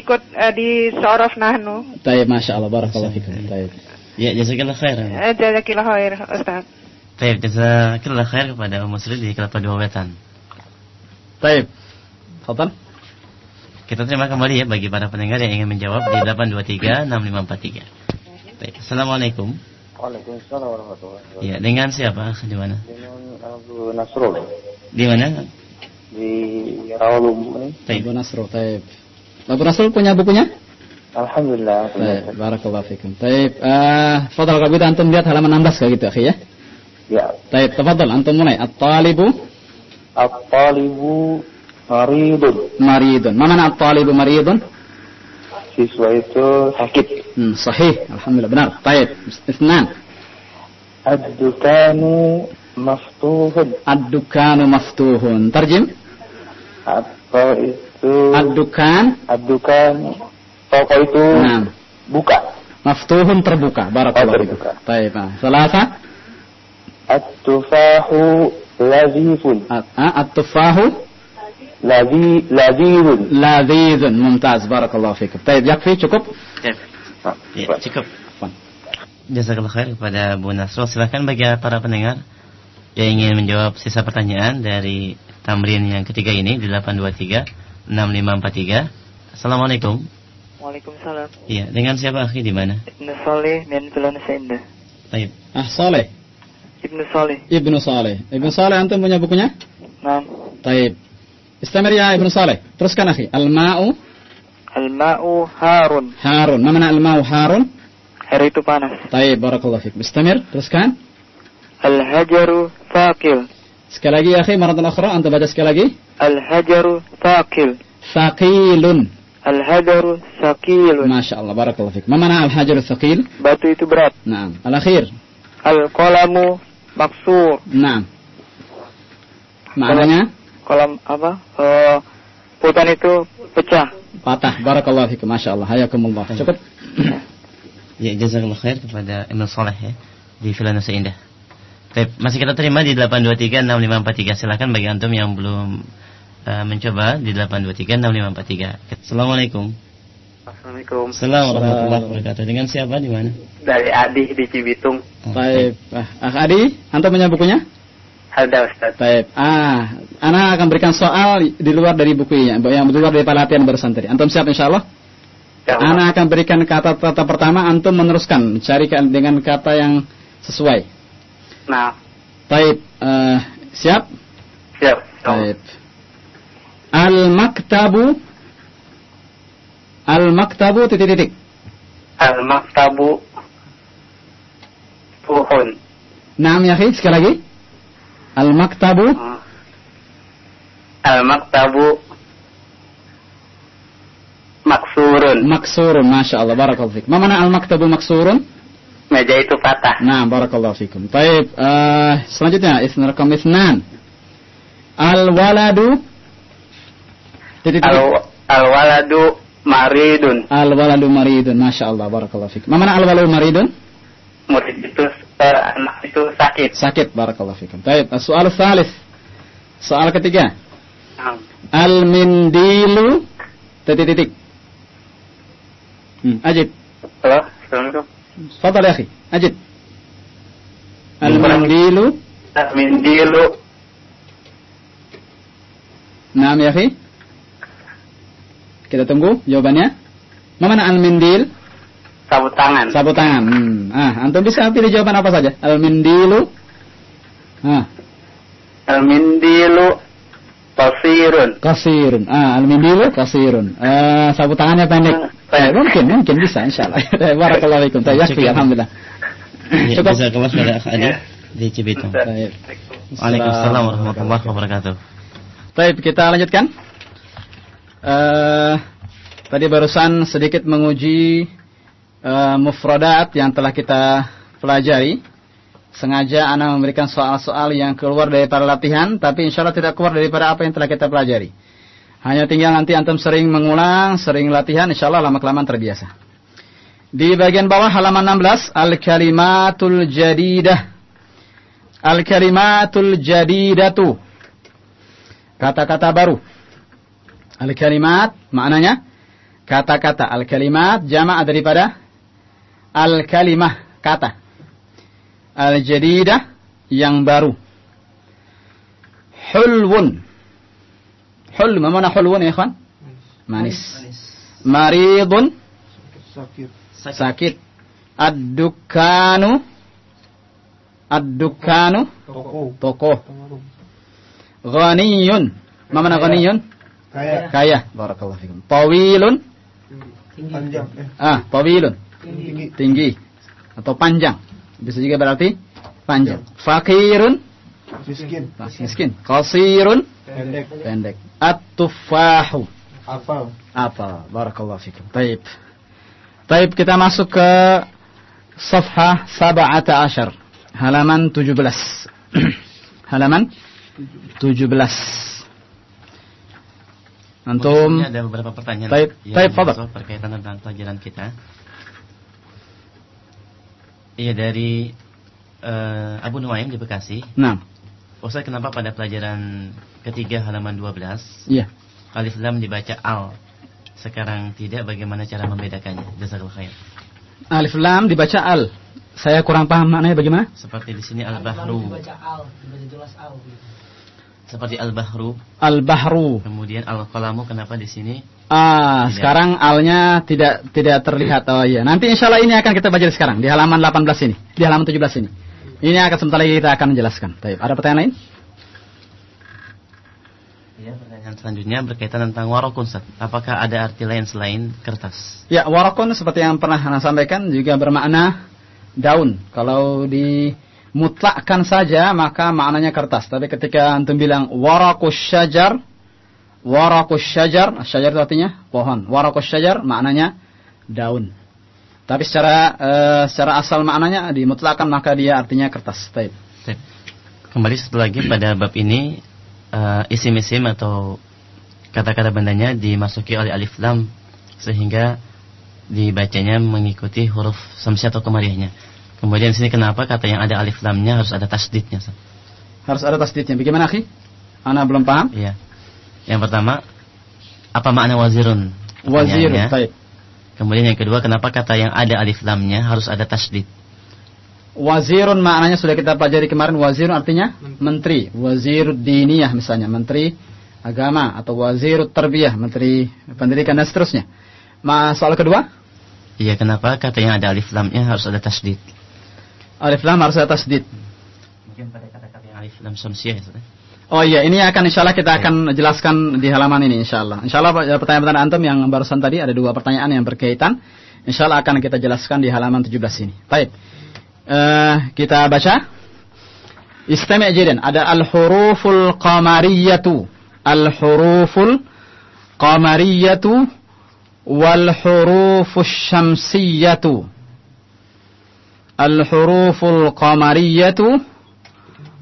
ikut eh, di Sorof Nahnu. Taib, masya Allah, barakallahu fikum. Taib. Ya, jazakallah khair. Eh, Jazakillah khair, Ustaz. Baik, jazakallah khair kepada Umi Sri di Kelapa Dua Wetan. Taib. Fadal. Kita terima kembali ya bagi para pendengar yang ingin menjawab di 8236543. Baik, Assalamualaikum. Waalaikumsalam warahmatullahi wabarakatuh. Ya, dengan siapa? Di mana? Dengan Abu Nasrul Di mana? di Rawalum ini. Baik. Abu Nasru, taib. Abu Nasru punya bukunya? Alhamdulillah. Taib, barakallahu fikum. Taib. Uh, Fadal kalau antum lihat halaman 16 kayak gitu, akhi ya. Ya. Taib, tafadhal antum mulai. At-talibu At-talibu maridun. maridun. Ma mana at-talibu maridun? Siswa itu sakit. Hmm, sahih. Alhamdulillah benar. Taib. Isnan. Ad-dukanu maftuhun. Ad-dukanu maftuhun. Tarjim. Apa itu? Ad-dukan. Ad-dukan. Toko itu Nah. buka. Maftuhun terbuka. Barakallahu Oh, terbuka. Taib. ah. Salasa. At-tufahu lazifun. At- ah, At-tufahu Lazizun. ladhidhun. Mumtaz. Barakallahu fikum. Taib. Yakfi cukup. Ya, Pak. cukup. Jazakallah khair kepada Bu Nasrul. Silahkan bagi para pendengar yang ingin menjawab sisa pertanyaan dari tamrin yang ketiga ini di 823 6543. Assalamualaikum. Waalaikumsalam. Iya, dengan siapa akhi di mana? Ibnu Saleh dan Tulan Senda. Baik. Ah, soleh. Ibnu Saleh. Ibnu Saleh. Ibnu Saleh antum punya bukunya? Naam. Taib. Istamir ya Ibnu Saleh. Teruskan akhi. Al-ma'u Al-ma'u harun. harun. Ma mana al-ma'u harun? Air itu panas. Taib. Barakallahu. Istamir. Teruskan. Al-hajaru thaqil. Sekali lagi ya akhi, maratan akhra antum baca sekali lagi. Al-hajaru thaqil. Thaqilun. Al-hajaru thaqilun. Masya mana al-hajar thaqil? Batu itu berat. Naam. Al-akhir. Al-qalamu maksur. Naam. Maknanya Kolam apa? Eh, pulpen itu pecah. patah. Barakallahu fiik. Masya Allah. Hayakumullah. Cukup. Ya, jazakallah khair kepada Ibnu Saleh ya di Villa Nusa Indah. Baik, masih kita terima di 8236543. Silakan bagi antum yang belum eh, mencoba di 8236543. Assalamualaikum. Assalamualaikum. Assalamualaikum warahmatullahi wabarakatuh. Dengan siapa di mana? Dari Adi di Cibitung. Baik. Ah, ah, Adi, antum punya bukunya? Ada Ustaz. Baik. Ah, Ana akan berikan soal di luar dari bukunya, yang di luar dari latihan barusan tadi. Antum siap insya Allah? Ana akan berikan kata-kata pertama, antum meneruskan, carikan dengan kata yang sesuai. Nah, Baik. eh, siap? siap. Baik. Al-maktabu Al-maktabu titik-titik. Al-maktabu Tuhun. Naam ya sekali lagi. Al-maktabu Al-maktabu Maksurun. maksurun. Masya Allah, barakallahu fikum. Ma mana al-maktabu maksurun? Meja itu patah. Nah, barakallahu fikum. Baik, eh, selanjutnya isna rakam isnan. Al-waladu titik-titik. Al- Al-waladu maridun. Al-waladu maridun. Masya Allah, barakallahu fikum. Ma mana al-waladu maridun? Murid itu anak itu sakit. Sakit, barakallahu fikum. Baik, soal salis. Soal ketiga. Nah, Al-mindilu titik-titik. Hmm, ajib. Halo, Assalamualaikum. Fadal ya akhi, ajib. Al-mindilu. Al-mindilu Naam ya akhi. Kita tunggu jawabannya. Ma mana al-mindil? Sabut tangan. Sapu tangan. Hmm. Ah, antum bisa pilih jawaban apa saja? Al-mindilu. Ah, Al-mindilu Qasirun. kasirun. Ah, al-mindilu kasirun. Eh, sapu tangannya pendek. Eh, mungkin, mungkin bisa insyaallah. Barakallahu fikum. Tayyib, Cukup. alhamdulillah. Ya, Cukup. Akh Adi di Cibitung. Baik. Waalaikumsalam warahmatullahi wabarakatuh. Baik, kita lanjutkan. Eh, tadi barusan sedikit menguji eh, mufradat yang telah kita pelajari. Sengaja Ana memberikan soal-soal yang keluar daripada latihan, tapi insya Allah tidak keluar daripada apa yang telah kita pelajari. Hanya tinggal nanti antum sering mengulang, sering latihan, insya Allah lama-kelamaan terbiasa. Di bagian bawah halaman 16, Al-Kalimatul Jadidah. Al-Kalimatul Jadidatu. Kata-kata baru. Al-Kalimat, maknanya kata-kata. Al-Kalimat, jama' daripada Al-Kalimah, kata. Al-Jadidah, yang baru. Hulwun. Hul, mana hulwun ya ikhwan? Manis. Maridun, Sakit. sakit. Ad-dukanu, ad-dukanu, Toko. toko. Ghaniyun, mana ghaniyun? Kaya. Kaya. Barakallahu fikum. Tawilun, Panjang. Eh, ah, tawilun, tinggi. tinggi atau panjang. Bisa juga berarti panjang. Fakirun, Miskin. miskin. Qasirun, Pendek. pendek. At-tufahu. Apal. Apa? Barakallahu fikum. Baik. Baik, kita masuk ke Safha Sab'ata Ashar. Halaman 17. Halaman 17. Antum ada beberapa pertanyaan Taib, yang taib, berkaitan tentang pelajaran kita. Iya dari eh, Abu Nuaim di Bekasi. Nah, Ustaz kenapa pada pelajaran ketiga halaman 12 iya. Alif Lam dibaca Al Sekarang tidak bagaimana cara membedakannya Jazakallah khair Alif lam dibaca al. Saya kurang paham maknanya bagaimana? Seperti di sini Al-Bahru Dibaca al, dibaca jelas al. Seperti Al-Bahru Al-bahru. Kemudian Al-Qalamu kenapa di sini Ah, Tidak. sekarang alnya tidak tidak terlihat. Oh iya. Nanti insya Allah ini akan kita baca sekarang di halaman 18 ini, di halaman 17 ini. Ini akan sebentar lagi kita akan menjelaskan. Baik, ada pertanyaan lain? Ya, pertanyaan selanjutnya berkaitan tentang warokun, Ustaz. Apakah ada arti lain selain kertas? Ya, warakun seperti yang pernah Anda sampaikan juga bermakna daun. Kalau dimutlakkan saja maka maknanya kertas. Tapi ketika antum bilang warakus syajar, warakus syajar, syajar itu artinya pohon. Warakus syajar maknanya daun. Tapi secara eh, secara asal maknanya dimutlakkan maka dia artinya kertas. Baik. Baik. Kembali satu lagi pada bab ini eh, isim-isim atau kata-kata bandanya dimasuki oleh alif lam sehingga dibacanya mengikuti huruf samsi atau kemariahnya. Kemudian di sini kenapa kata yang ada alif lamnya harus ada tasdidnya? Harus ada tasdidnya. Bagaimana, Akhi? Ana belum paham. Iya. Yang pertama, apa makna wazirun? Wazir, baik. Kemudian yang kedua, kenapa kata yang ada alif lamnya harus ada tasdid? Wazirun maknanya sudah kita pelajari kemarin. Wazirun artinya menteri. Wazir diniyah misalnya, menteri agama atau wazir tarbiyah, menteri pendidikan dan seterusnya. Ma soal kedua, Iya, kenapa kata yang ada alif lamnya harus ada tasdid? alif lam harus ada tasdid. Mungkin pada kata-kata yang alif lam samsiah ya? Oh iya, ini akan insya Allah kita akan jelaskan di halaman ini insya Allah. Insya Allah ya, pertanyaan-pertanyaan antum yang barusan tadi ada dua pertanyaan yang berkaitan. Insya Allah akan kita jelaskan di halaman 17 ini. Baik, Eh, kita baca. Istami' jidan. Ada al-huruful qamariyatu. Al-huruful qamariyatu wal hurufus syamsiyatu. Al-huruful qamariyatu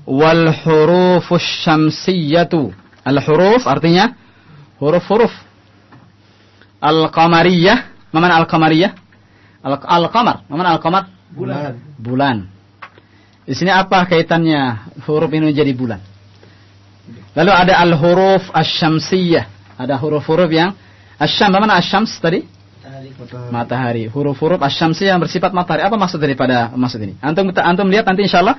wal hurufus syamsiyatu. Al-huruf artinya huruf-huruf. Al-qamariyah, mana al-qamariyah? Al- Al-qamar, mana al-qamar? Bulan. Bulan. Di sini apa kaitannya huruf ini menjadi bulan? Lalu ada al-huruf asy-syamsiyah. Ada huruf-huruf yang asyam, mana asyams tadi? Matahari. Huruf-huruf asy-syamsiyah yang bersifat matahari. Apa maksud daripada maksud ini? Antum antum lihat nanti insyaallah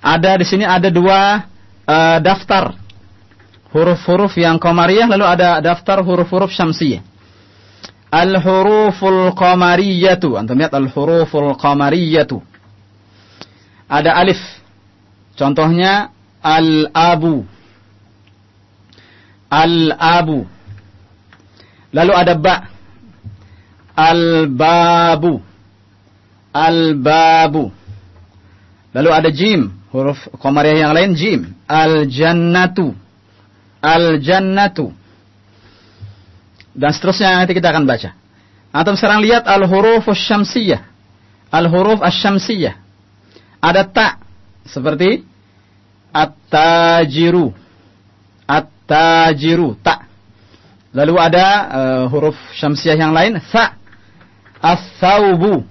ada di sini ada dua eh, daftar huruf-huruf yang qamariyah lalu ada daftar huruf-huruf syamsiyah. Al-huruful qamariyatu. Antum lihat al-huruful qamariyatu. Ada alif. Contohnya al-abu. Al-abu. Lalu ada ba. Al-babu. Al-babu. Lalu ada jim. Huruf qamariyah yang lain jim. Al-jannatu. Al-jannatu. Dan seterusnya nanti kita akan baca. Antum sekarang lihat al-huruf syamsiyah. Al-huruf asyamsiyah. Ada ta seperti at-tajiru. At-tajiru, ta. Lalu ada uh, huruf syamsiyah yang lain sa. As-saubu.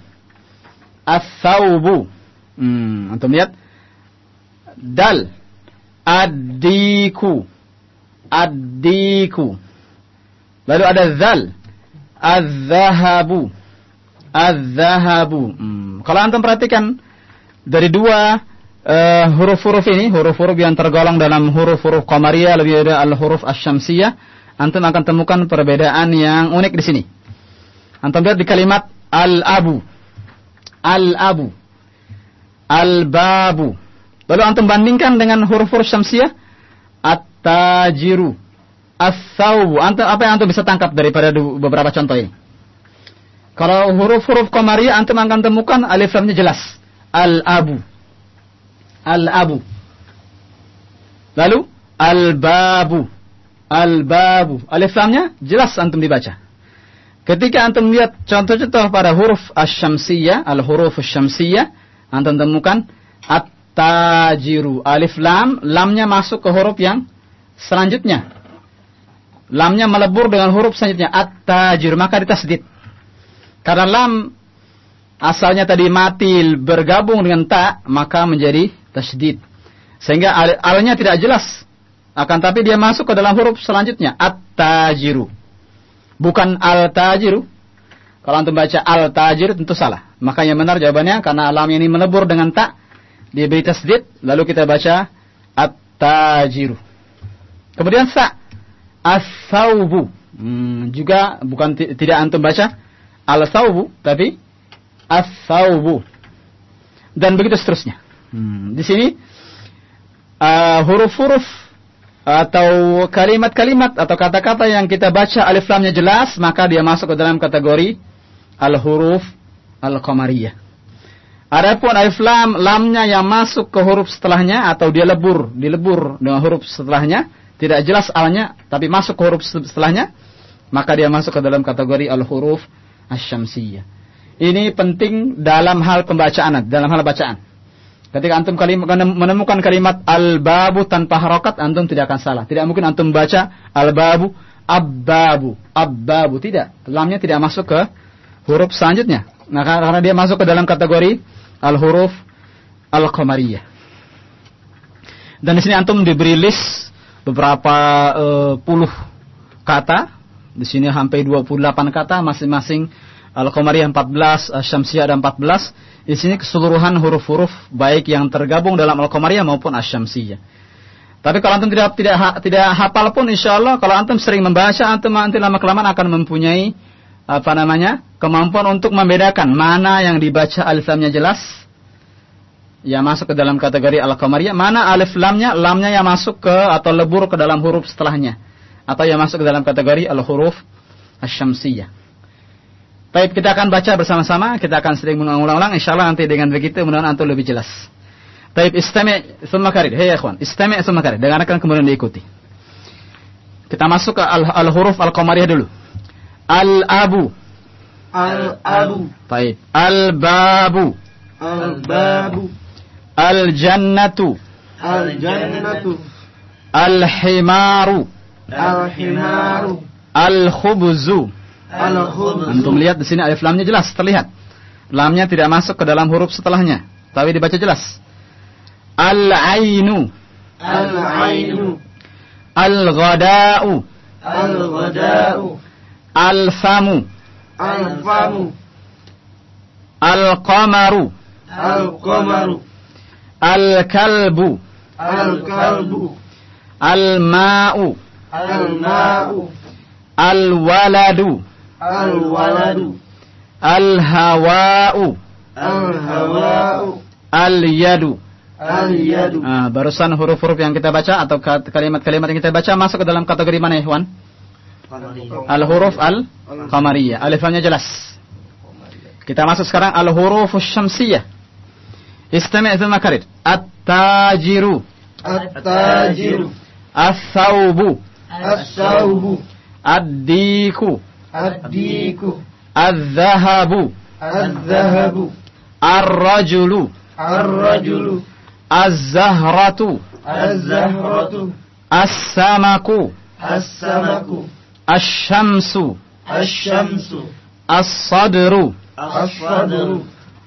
As-saubu. Hmm, antum lihat dal ad-diku. Ad-diku. Lalu ada zal. Az-zahabu. Az-zahabu. Hmm. Kalau antum perhatikan dari dua eh, huruf-huruf ini, huruf-huruf yang tergolong dalam huruf-huruf qamariyah lebih ada al-huruf asy-syamsiyah, antum akan temukan perbedaan yang unik di sini. Antum lihat di kalimat al-abu. Al-abu. Al-babu. Lalu antum bandingkan dengan huruf-huruf syamsiyah at-tajiru. As-saubu. Antum apa yang antum bisa tangkap daripada beberapa contoh ini? Kalau huruf-huruf qamariyah antum akan temukan alif lamnya jelas. Al-abu. Al-abu. Lalu al-babu. Al-babu. Alif lamnya jelas antum dibaca. Ketika antum lihat contoh-contoh pada huruf asy-syamsiyah, al-huruf asy-syamsiyah, antum temukan at-tajiru. Alif lam, lamnya masuk ke huruf yang selanjutnya. Lamnya melebur dengan huruf selanjutnya at-tajir, maka ditasdid. Karena lam asalnya tadi mati bergabung dengan ta, maka menjadi tasdid. Sehingga al alnya tidak jelas. Akan tapi dia masuk ke dalam huruf selanjutnya at-tajiru. Bukan al-tajiru. Kalau antum baca al-tajir tentu salah. Maka yang benar jawabannya karena lam ini melebur dengan ta, diberi tasdid, lalu kita baca at-tajiru. Kemudian sa as-saubu. Hmm, juga bukan ti- tidak antum baca al-saubu tapi as-saubu. Dan begitu seterusnya. Hmm, di sini uh, huruf-huruf atau kalimat-kalimat atau kata-kata yang kita baca alif lamnya jelas, maka dia masuk ke dalam kategori al-huruf al-qamariyah. Adapun alif lam lamnya yang masuk ke huruf setelahnya atau dia lebur, dilebur dengan huruf setelahnya, tidak jelas alnya tapi masuk ke huruf setelahnya, maka dia masuk ke dalam kategori al-huruf asy-syamsiyah. Ini penting dalam hal pembacaan, dalam hal bacaan. Ketika antum menemukan kalimat al-babu tanpa harokat, antum tidak akan salah. Tidak mungkin antum baca al-babu, abbabu, abbabu. Tidak. Lamnya tidak masuk ke huruf selanjutnya. Nah, karena dia masuk ke dalam kategori al-huruf al-qamariyah. Dan di sini antum diberi list beberapa uh, puluh kata. Di sini hampir 28 kata masing-masing Al-Qamariyah 14, Asy-Syamsiyah ada 14. Di sini keseluruhan huruf-huruf baik yang tergabung dalam Al-Qamariyah maupun Asy-Syamsiyah. Tapi kalau antum tidak tidak tidak hafal pun insya Allah kalau antum sering membaca antum nanti lama kelamaan akan mempunyai apa namanya kemampuan untuk membedakan mana yang dibaca alif lamnya jelas yang masuk ke dalam kategori al-qamariyah, mana alif lamnya lamnya yang masuk ke atau lebur ke dalam huruf setelahnya atau yang masuk ke dalam kategori al-huruf asy-syamsiyah. Baik, kita akan baca bersama-sama, kita akan sering mengulang-ulang, insyaallah nanti dengan begitu mudah-mudahan antum lebih jelas. Baik, istami' thumma karir. Hei ya ikhwan, istami' thumma karir. Dengarkan kemudian diikuti. Kita masuk ke al-huruf al-qamariyah dulu. Al-abu. Al-abu. Baik. Al-babu. Al-babu. Al-jannatu. Al-jannatu. Al-himaru. Al-himaru. Al-khubzu. Al-khubzu. Antum lihat di sini alif lamnya jelas terlihat. Lamnya tidak masuk ke dalam huruf setelahnya, tapi dibaca jelas. Al-ainu. Al-ainu. Al-ghada'u. Al-ghada'u. Al-famu. Al-famu. Al-qamaru. Al-qamaru. Al-kalbu. Al-kalbu. Al-ma'u. Al-ma'u. Al-waladu. Al-waladu. Al-hawa'u. Al-hawa'u. Al-yadu. Al-yadu. Ah, barusan huruf-huruf yang kita baca atau kalimat-kalimat yang kita baca masuk ke dalam kategori mana ya, Ikhwan? Al-huruf al-qamariyah. Alif lamnya jelas. Kita masuk sekarang al-huruf syamsiyah. Istami' thumma karir. At-tajiru. At-tajiru. As-saubu. As-saubu. Ad-diku. Ad-diku. Az-zahabu. Az-zahabu. Ar-rajulu. Ar-rajulu. Az-zahratu. Az-zahratu. As-samaku. As-samaku. Ash-shamsu. Asy-syamsu. As-sadru. As-sadru.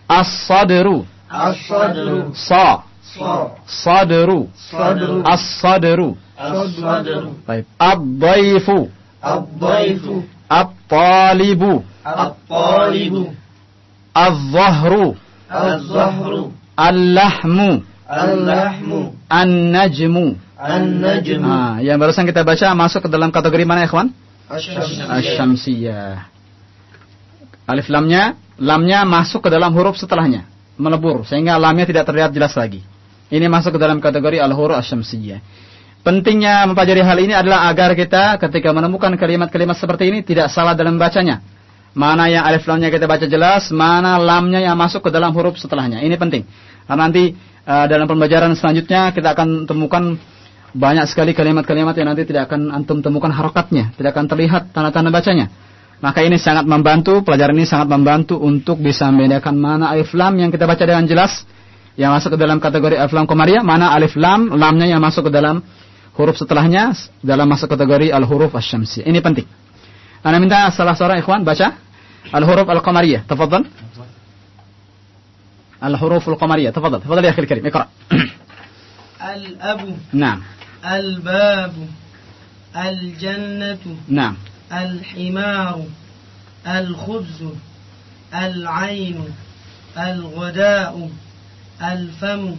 As-sadru. As-sadru. Sa. Sa. Sadru. Sadru. As-sadru. As-sadru. Baik. Ad-dhaifu. Ad-dhaifu. At-talibu. At-talibu. Az-zahru. Az-zahru. Al-lahmu. Al-lahmu. An-najmu. An-najmu. Ah, yang barusan kita baca masuk ke dalam kategori mana? Asy-syamsu. Asy-syamsiyah. Alif lamnya, lamnya masuk ke dalam huruf setelahnya, melebur sehingga lamnya tidak terlihat jelas lagi. Ini masuk ke dalam kategori al-huruf asy-syamsiyah. Pentingnya mempelajari hal ini adalah agar kita ketika menemukan kalimat-kalimat seperti ini tidak salah dalam bacanya. Mana yang alif lamnya kita baca jelas, mana lamnya yang masuk ke dalam huruf setelahnya. Ini penting. Karena nanti uh, dalam pembelajaran selanjutnya kita akan temukan banyak sekali kalimat-kalimat yang nanti tidak akan antum temukan harokatnya, tidak akan terlihat tanda-tanda bacanya. Maka ini sangat membantu, pelajaran ini sangat membantu untuk bisa membedakan mana alif lam yang kita baca dengan jelas, yang masuk ke dalam kategori alif lam komaria, mana alif lam, lamnya yang masuk ke dalam huruf setelahnya, dalam masuk kategori al-huruf asyamsi. Ini penting. Anda minta salah seorang ikhwan baca al-huruf al-komaria, Tafadhal. Al-huruf al-komaria, Tafadhal. Tafadhal ya akhir karim. Iqra. Al-abu. الباب الجنة نعم. الحمار الخبز العين الغداء الفم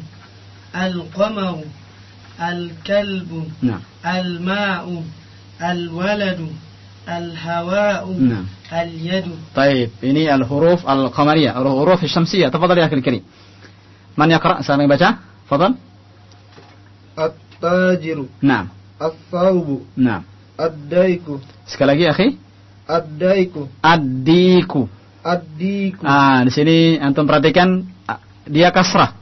القمر الكلب نعم. الماء الولد الهواء نعم. اليد. طيب ini الحروف القمرية الحروف الشمسية. تفضل يا أخي الكريم. من يقرأ؟ سامي بجاء تفضل. At-tajiru. Naam. As-saubu. Naam. Ad-daiku. Sekali lagi, akhi. Ad-daiku. Addiku. Ad-diku. Ah, di sini antum perhatikan ah, dia kasrah.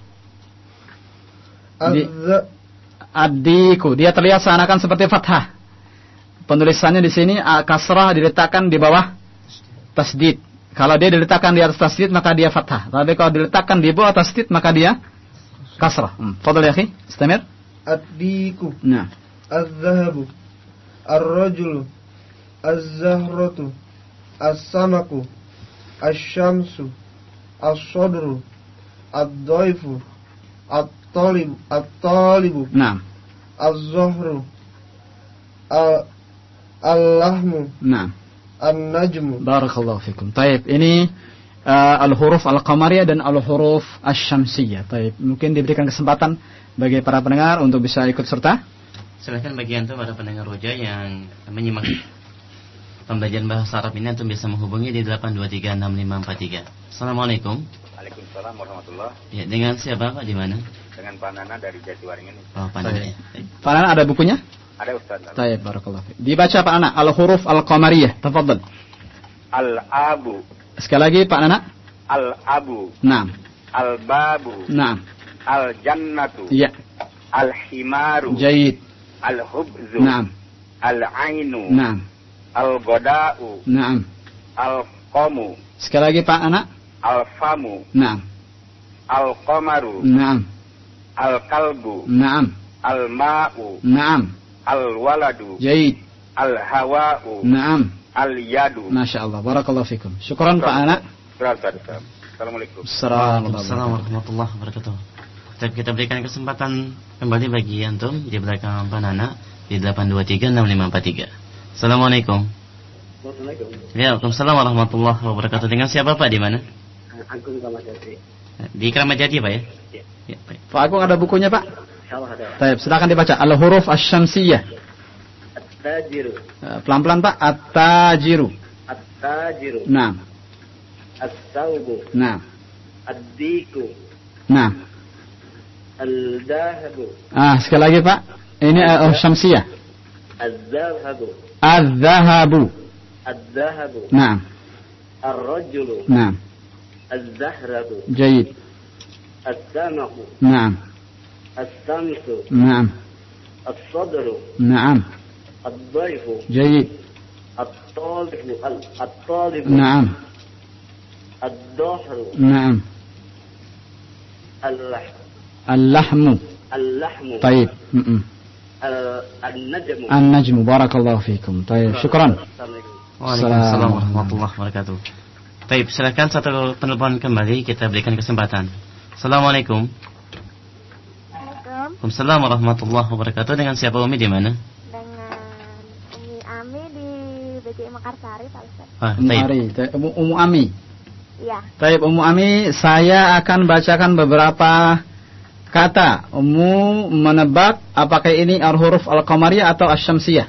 Addiku. Dia terlihat seakan seperti fathah. Penulisannya di sini ah, kasrah diletakkan di bawah tasdid. Kalau dia diletakkan di atas tasdid maka dia fathah. Tapi kalau diletakkan di bawah tasdid maka dia kasrah. Hmm. Fadal ya akhi. Istamir. Ad-diku. Nah. Az-zahabu. Ar-rajulu. Az-zahratu. As-samaku. Asy-syamsu. As-sadru. Ad-daifu. At-talib. At-talibu. Nah. Az-zahru. Al- Al-lahmu. Nah. An-najmu. Barakallahu fikum. Taib, ini uh, al-huruf al-qamariyah dan al-huruf asy-syamsiyah. Taib, mungkin diberikan kesempatan bagi para pendengar untuk bisa ikut serta. Silahkan bagi antum para pendengar roja yang menyimak pembelajaran bahasa Arab ini antum bisa menghubungi di 8236543. Assalamualaikum. Waalaikumsalam warahmatullah. Ya, dengan siapa Pak di mana? Dengan Pak Nana dari Jatiwaringin. Oh, Pak Nana ya. Pak Nana ada bukunya? Ada Ustaz. Barakallahu fikum. Dibaca Pak Nana al-huruf al-qamariyah. Tafadhal. Al-abu. Sekali lagi Pak Nana. Al-abu. Naam. Al-babu. Naam. Al-jannatu. Iya. Al-himaru. Jayid. Al-hubzu. Naam. Al-ainu. Naam. Al-goda'u. Naam. Al-qamu. Sekali lagi Pak Nana. Al-famu. Naam. Al-qamaru. Naam. Al-kalbu. Naam. Al-ma'u. Naam. Al-waladu. Jayid. Al-hawa'u. Naam. Al-yadu. Masya Allah. Barakallahu fikum. Syukran Pak Ana. Surat, Ustaz. Assalamualaikum. Assalamualaikum warahmatullahi wabarakatuh. Kita, kita berikan kesempatan kembali bagi antum di belakang Pak Nana di 8236543. Assalamualaikum. Assalamualaikum. Ya, Waalaikumsalam warahmatullahi wabarakatuh. Dengan siapa Pak di mana? Agung Ramadhani. Di Kramat Jati Pak ya? Ya. Ya, baik. Pak Agung ada bukunya Pak? Insyaallah ada. Taib, silakan dibaca. Al-huruf asy-syamsiyah. At-tajiru. Eh, Pelan-pelan Pak. At-tajiru. At-tajiru. Naam. As-saubu. Naam. Ad-diku. Naam. Ah, sekali lagi Pak. Ini al syamsiyah. Az-zahabu. Az-zahabu. Ad-dahabu. Naam. Ar-rajulu. Naam. Az-zahratu. Jayid. As-samaku. Naam. As-samsu. Naam. As-sadru. Naam. Ad-daifu. Jayid. At-talibu. Al- At-talibu. Naam. Ad-dahru. Naam. Al-lah- Al-lahmu. Al-lahmu. Taib. Mm-mm. Al- An-najmu. An-najmu. Barakallahu fikum. Taib. Syukran. Assalamualaikum. Waalaikumsalam warahmatullahi wabarakatuh. Baik, silakan satu penelpon kembali kita berikan kesempatan. Assalamualaikum. Waalaikumsalam warahmatullahi wabarakatuh. Dengan siapa Umi di mana? dengan Umi Ami di BCI Mekarsari Pak Ustaz. Ah. Taib. Ummu Ami. Iya. Taib Ummu Ami, saya akan bacakan beberapa kata. Ummu menebak apakah ini al-huruf al-qamariyah atau asy-syamsiyah.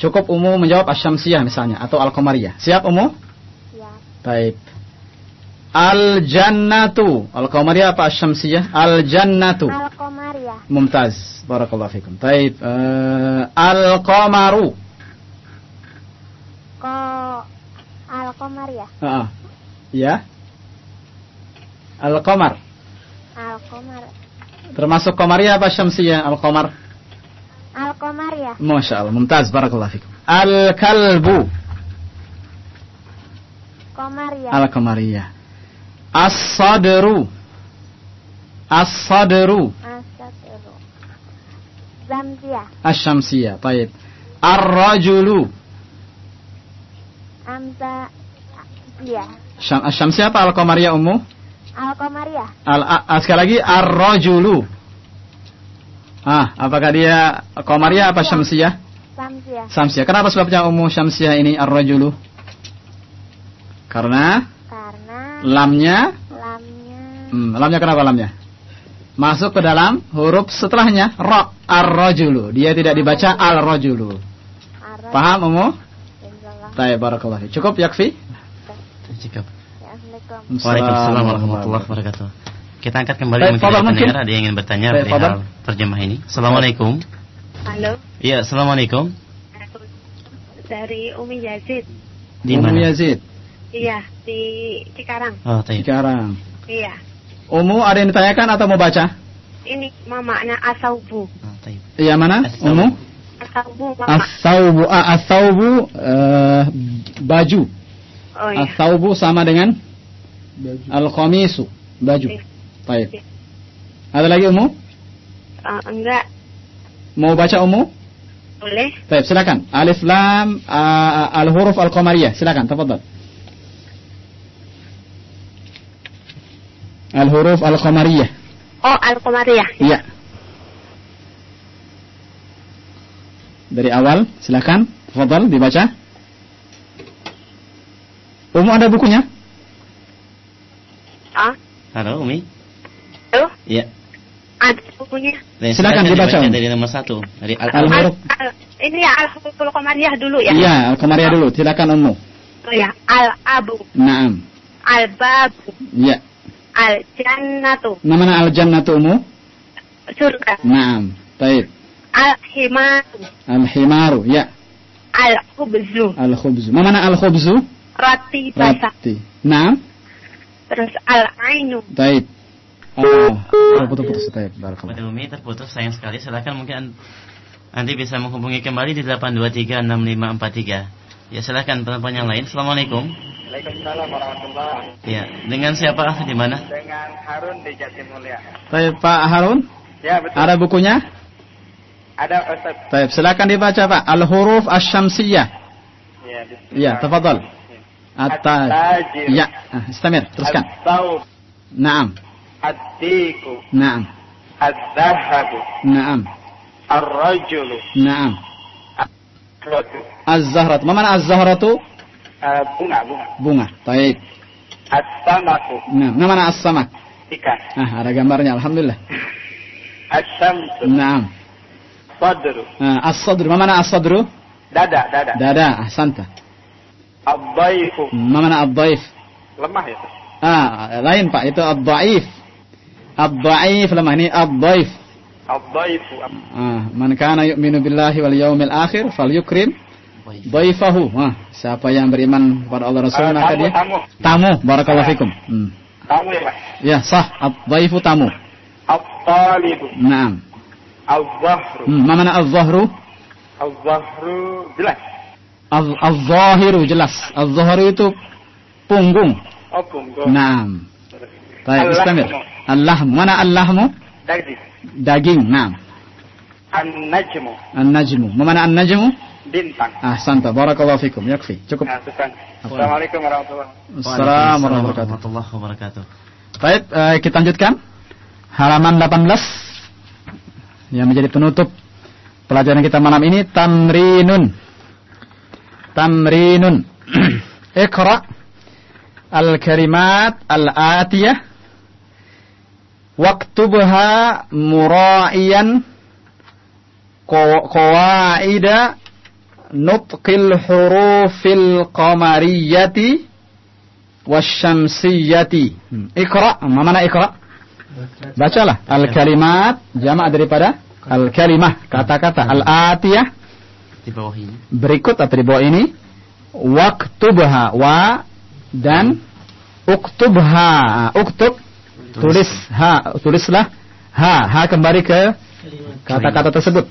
Cukup Ummu menjawab asy-syamsiyah misalnya atau al-qamariyah. Siap Ummu? Siap. Baik. Al-jannatu. Al-qamariyah apa asy-syamsiyah? Al-jannatu. Al-Qamariyah. Mumtaz. Barakallahu fikum. Taib. Eh, al-qamaru. Ko Al-Qamariyah. Ah, ya. Al-qamar. Al-Qamar. Termasuk qamariyah apa syamsiyah? Al-qamar. Al-Qamariyah. Masya Allah. Mumtaz. Barakallahu fikum. Al-kalbu. Qamariyah. Al-qamariyah. As-sadru. As-sadru. Asatiru. Zamziyah. Asy-syamsiyah. Taib. Ar-rajulu. Syam, Asy-syamsiyah apa al-qamariyah ummu? Al-Qamariyah. Al, sekali lagi ar-rajulu. Ah, apakah dia qamariyah apa syamsiyah? Samziyah. Syamsiyah. Kenapa sebabnya ummu syamsiyah ini ar-rajulu? Karena Karena lamnya lamnya hmm, lamnya kenapa lamnya? Masuk ke dalam huruf setelahnya ra ar-rajulu. Dia tidak dibaca al-rajulu. Paham ummu? Baik, barakallahu. Cukup yakfi? Cukup. Assalamualaikum. Waalaikumsalam warahmatullahi wabarakatuh. Kita angkat kembali Baik, mungkin pendengar ada yang ingin bertanya Baik, perihal terjemah ini. Assalamualaikum. Halo, Iya, assalamualaikum. dari Umi Yazid. Di mana? Yazid. Iya, di Cikarang. Oh, taib. Sekarang. Iya. Umu ada yang ditanyakan atau mau baca? Ini mamanya Asaubu. Oh. Iya mana? Umu? Asaubu mama. As-saubu ah, as-saubu eh, baju. Oh iya. As-saubu sama dengan al-qamisu, baju. Iya. Baik. Ada lagi Umu? Eh, enggak, Mau baca Umu? boleh. Baik, silakan. Alif lam ah, al-huruf al-qamariyah. Silakan, tafadhal. Al-huruf al-qamariyah. Oh, Al-Qamariyah. Iya. Dari awal, silakan. Tafadhal dibaca. Umu ada bukunya? Ah, Halo, Umi. Halo? Iya. ada bukunya. Silakan dibaca, Umi. dari nomor satu. Dari al Al-huruf. Al- ini Al-Qamariyah dulu ya? Iya, al-qamariyah dulu. Silakan Umu. Oh ya, Al-Abu, Naam. Al-Babu, Iya. Al-Jannatu, Namanya al-jannatu Umu? Surga, Naam. Baik. Al-Himaru, Al-himaru. Ya. Al-Khubzu, Al-khubzu. Mana al-khubzu? Roti basah, Roti. Naam. Terus Al-Ainu, Baik. Oh, putus-putus. Baik, barakallah. Pada Umi terputus sayang sekali. Silakan mungkin an- nanti bisa menghubungi kembali di 8236543. Ya silakan penelpon yang lain. Assalamualaikum. Waalaikumsalam warahmatullahi Ya, dengan siapa di mana? Dengan Harun di Jatimulya. Baik, Pak Harun. Ya betul. Ada bukunya? Ada Ustaz. Baik, silakan dibaca, Pak. Al-huruf asy-syamsiyah. Ya. Ya, tafadhal. At-taj. At-tajir. Ya, ah, istamir, teruskan. Al-Thawb, Naam. Ad-Diku, Naam. Al-Dhahabu, Naam. Ar-Rajulu, Naam. Az-zahratu. Ma mana az-zahratu? Uh, bunga, bunga. Bunga. Baik. As-Samaku, Naam. Ma mana as-samak? ikan. Ah, ada gambarnya. Alhamdulillah. As-Samsu, Naam. Sadru, Ah, as-sadru. Ma mana as-sadru? Dada, dada. Dada. Ahsanta. Ad-Daifu, Ma mana ad-daif? lemah ya? Ah, lain Pak. Itu ad-daif. Ad-daif lemah ini ad-daif. Ad-Daifu, Ah, man kana yu'minu billahi wal yawmil akhir falyukrim dhaifahu. Ah, siapa yang beriman kepada Allah Rasul Ah, maka tamu, dia tamu. tamu. Barakallahu fikum. Hmm. Tamu ya Pak. Ya, sah. Ad-dhaifu tamu. At-Talibu, Naam. Al-Zahru, Hmm. Ma mana az-zahru? Al-Zahru, jelas. Az-zahiru jelas. Az-zahru itu punggung. Oh, punggung. Naam. Baik, istamir. Al-lahm. Mana al-lahmu? Daging. Daging. Naam. An-Najmu, An-najmu. Ma mana an-najmu? bintang. Ahsanta. Barakallahu fikum. Yakfi. Cukup. Nah. Assalamualaikum warahmatullahi wabarakatuh. Assalamualaikum warahmatullahi warahmatullahi wabarakatuh. Baik, eh, kita lanjutkan halaman 18 yang menjadi penutup pelajaran kita malam ini tamrinun. Tamrinun. Iqra al-kalimat al-atiyah waktubha mura'iyan qaw- qawaida nutqil hurufil qamariyati wasyamsiyati. Ma mana iqra? Bacalah al-kalimat jamak daripada al-kalimah, kata-kata al-atiyah Di bawah ini. berikut atau di bawah ini waktubha wa dan uktubha. Uktub tulis. ha tulislah ha. Ha kembali ke kata-kata tersebut.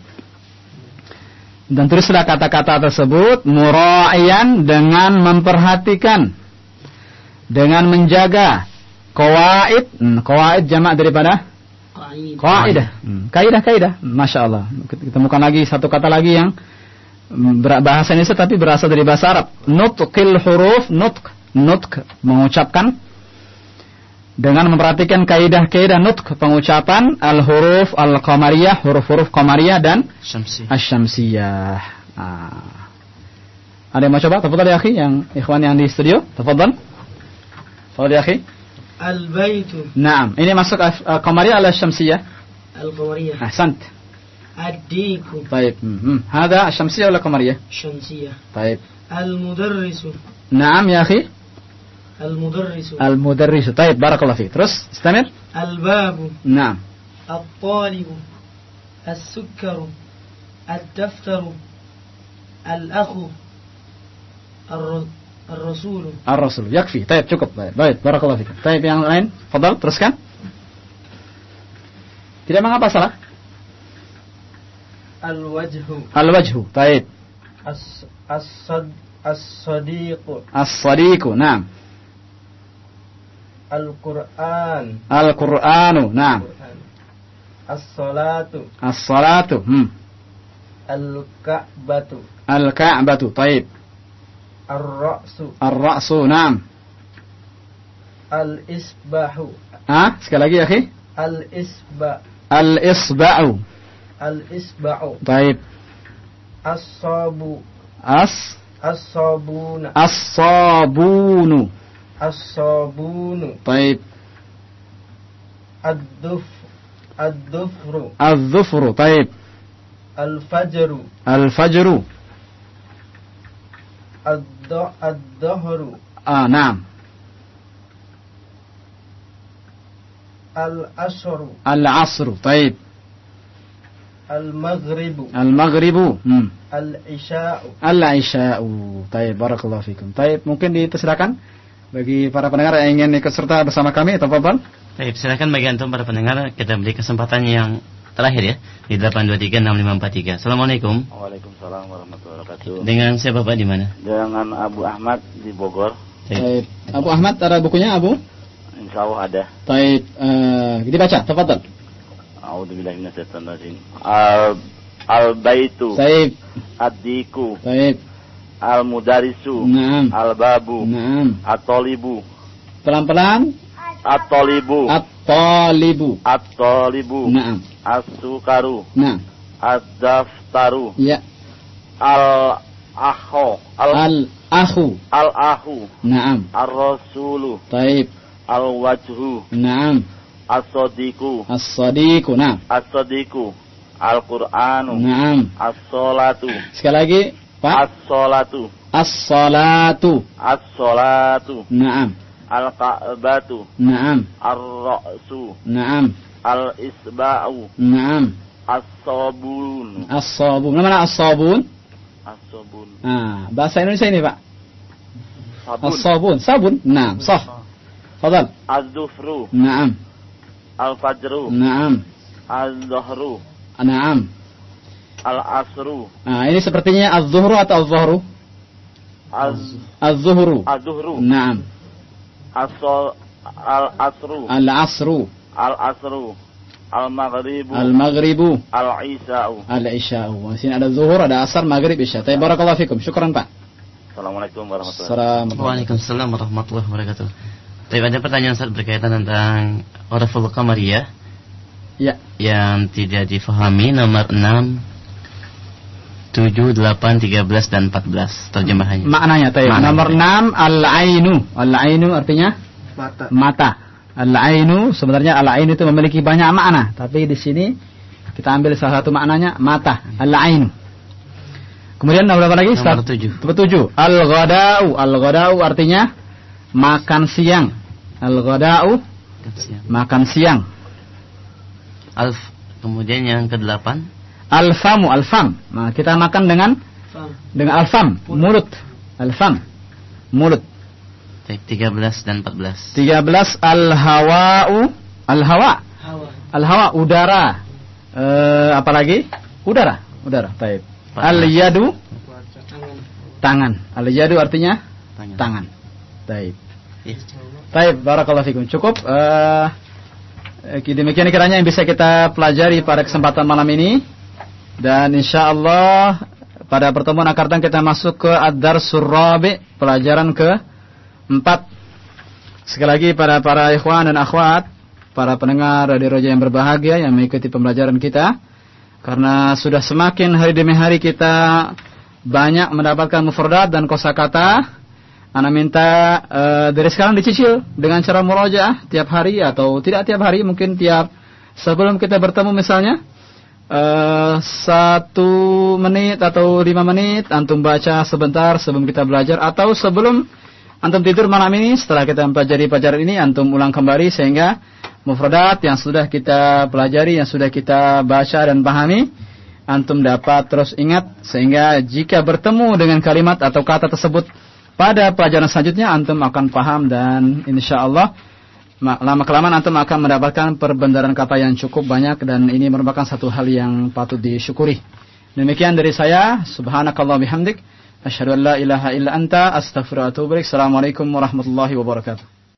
Dan tulislah kata-kata tersebut mura'iyan dengan memperhatikan dengan menjaga qawaid. Hmm, qawaid jamak daripada Kaidah. Hmm, Kaidah kaidah. Masya Allah. Kita temukan lagi satu kata lagi yang bahasa Indonesia tapi berasal dari bahasa Arab. Nutqil huruf nutq. Nutq mengucapkan dengan memperhatikan kaidah-kaidah nutq pengucapan al-huruf al-qamariyah, huruf-huruf qamariyah dan Syamsi. asy-syamsiyah. Ah. Ada yang mau coba? Tafadhal ya akhi yang ikhwan yang di studio. Tafadhal. Tafadhal ya akhi. Al-Baitu, Naam, ini masuk al-qamariyah al-syamsiyah. Al-Qamariyah, Ahsant. Ad-Diku, طيب. هذا الشمسية ولا قمرية Syamsiyah, طيب. Al-Mudarrisu, نعم يا أخي. المدرس. المدرس. طيب بارك الله فيك. terus استمر. الباب. نعم. الطالب. السكر. الدفتر. الأخ. الر- الرسول. الرسول. يكفي. طيب cukup baik baik barakallahu fikum طيب yang lain fadal teruskan tidak mengapa salah Al-wajhu. Al-wajhu. Taib. As-sadiqu. As-sadiqu. Naam. Al-Qur'an. Al-Qur'anu. Naam. As-salatu. As-salatu. Hmm. Al-Ka'batu. Al-Ka'batu. Taib. Ar-Ra'su. Ar-Ra'su. Naam. Al-Isbahu. Ah, sekali lagi ya, Al-Isba. Al-Isba'u. الإصبع. الإصبع طيب. الصاب. أص. الصابون. الصابون. الصابون. طيب. الدف الدفر. الظفر. طيب. الفجر. الفجر. الظهر آه نعم. الأشر. العصر. طيب. Al-Maghribu. Al-Maghribu. Hmm. Al-Isha'u. Al-Isha'u. Taib, barakallahu fikum. Taib, mungkin dipersilakan bagi para pendengar yang ingin ikut serta bersama kami, atau bapak. Taib, silakan bagi antum para pendengar kita beri kesempatan yang terakhir ya di 8236543. Assalamualaikum. Waalaikumsalam warahmatullahi wabarakatuh. Dengan siapa Pak di mana? Dengan Abu Ahmad di Bogor. Taib. Abu Ahmad ada bukunya Abu? Insya Allah ada. Taib. Uh, dibaca, tafadhol tafadhal. A'udzubillahi minasyaitonir Al Al Baitu. Baik. Adiku. Baik. Al Mudarisu. Naam. Al Babu. Naam. At-Talibu. Pelan-pelan. At-Talibu. At-Talibu. At-Talibu. Naam. As-Sukaru. Naam. Ad-Daftaru. Ya. Al Aho. Al-Akhu. Al Ahu. Naam. Ar-Rasulu. Taib. Al-Wajhu. Naam. As-Sadiku. As-Sadiqu. Naam. As-Sadiku. Al-Qur'anu. Naam. As-Salatu. Sekali lagi, Pak. As-Salatu. As-salatu. As-Salatu. Naam. Al-Ka'batu. Naam. Ar-Ra'su. Naam. Al-Isba'u. Naam. As-Sabun. As-sabun. Mana as-sabun? As-Sabun. Ah, bahasa Indonesia ini, Pak. Sabun. As-sabun. Sabun. Naam, sah. Fadal. Az-Zufru. Naam. Al-Fajru. Naam. Al-Zuhru. Naam. Al-Asru. Ah, ini sepertinya az-zuhru atau az-zuhru? Az- Az-zuhru. Az-Zuhru. Naam. As-Sol- Al-Asru. Al-asru. Al-Asru. Al-Maghribu. Al-maghribu. Al-Isa'u. Al-isya'u. Di sini ada zuhur, ada asar, maghrib, isya. Tapi barakallahu fikum. Syukran, Pak. Assalamualaikum warahmatullahi Assalamualaikum. Waalaikumsalam warahmatullahi wabarakatuh. Tapi ada pertanyaan Ustaz berkaitan tentang huruful qamariyah Ya. yang tidak difahami nomor 6 7, 8, 13 dan 14 terjemahannya. Maknanya, tayyib. Maknanya. Nomor 6 al-ainu. Al-ainu artinya Mata. mata. Al-ainu sebenarnya al-ainu itu memiliki banyak makna, tapi di sini kita ambil salah satu maknanya mata. Al-ainu. Kemudian nomor berapa lagi? Nomor? 7. Nomor 7. Al-ghadau. Al-ghadau artinya makan siang. Al-ghadau makan siang. Alf. Kemudian yang ke-8 Al-famu, al-fam. Nah, kita makan dengan Fam. dengan al-fam, mulut. Al-fam, mulut. Baik, 13 dan 14. 13 al-hawa'u, al-hawa. Hawa. Al-hawa udara. Eh apalagi? Udara, udara. Baik. Al-yadu Tangan. tangan. Al-yadu artinya Tangan. tangan. Baik. Ya. Baik, barakallahu fikum. Cukup eh, demikian kiranya yang bisa kita pelajari pada kesempatan malam ini. Dan insya Allah pada pertemuan akan datang kita masuk ke Ad-Darsur Rabi, pelajaran ke 4. Sekali lagi pada para ikhwan dan akhwat, para pendengar Radio Roja yang berbahagia yang mengikuti pembelajaran kita. Karena sudah semakin hari demi hari kita banyak mendapatkan mufradat dan kosakata. Ana minta eh, dari sekarang dicicil dengan cara murojaah tiap hari atau tidak tiap hari, mungkin tiap sebelum kita bertemu misalnya eh, satu menit atau lima menit antum baca sebentar sebelum kita belajar atau sebelum antum tidur malam ini setelah kita mempelajari pelajaran ini antum ulang kembali sehingga mufradat yang sudah kita pelajari yang sudah kita baca dan pahami antum dapat terus ingat sehingga jika bertemu dengan kalimat atau kata tersebut pada pelajaran selanjutnya antum akan paham dan insya Allah lama kelamaan antum akan mendapatkan perbendaran kata yang cukup banyak dan ini merupakan satu hal yang patut disyukuri. Demikian dari saya, subhanakallah bihamdik, asyhadu an la ilaha illa anta, astaghfiruka. Assalamualaikum warahmatullahi wabarakatuh.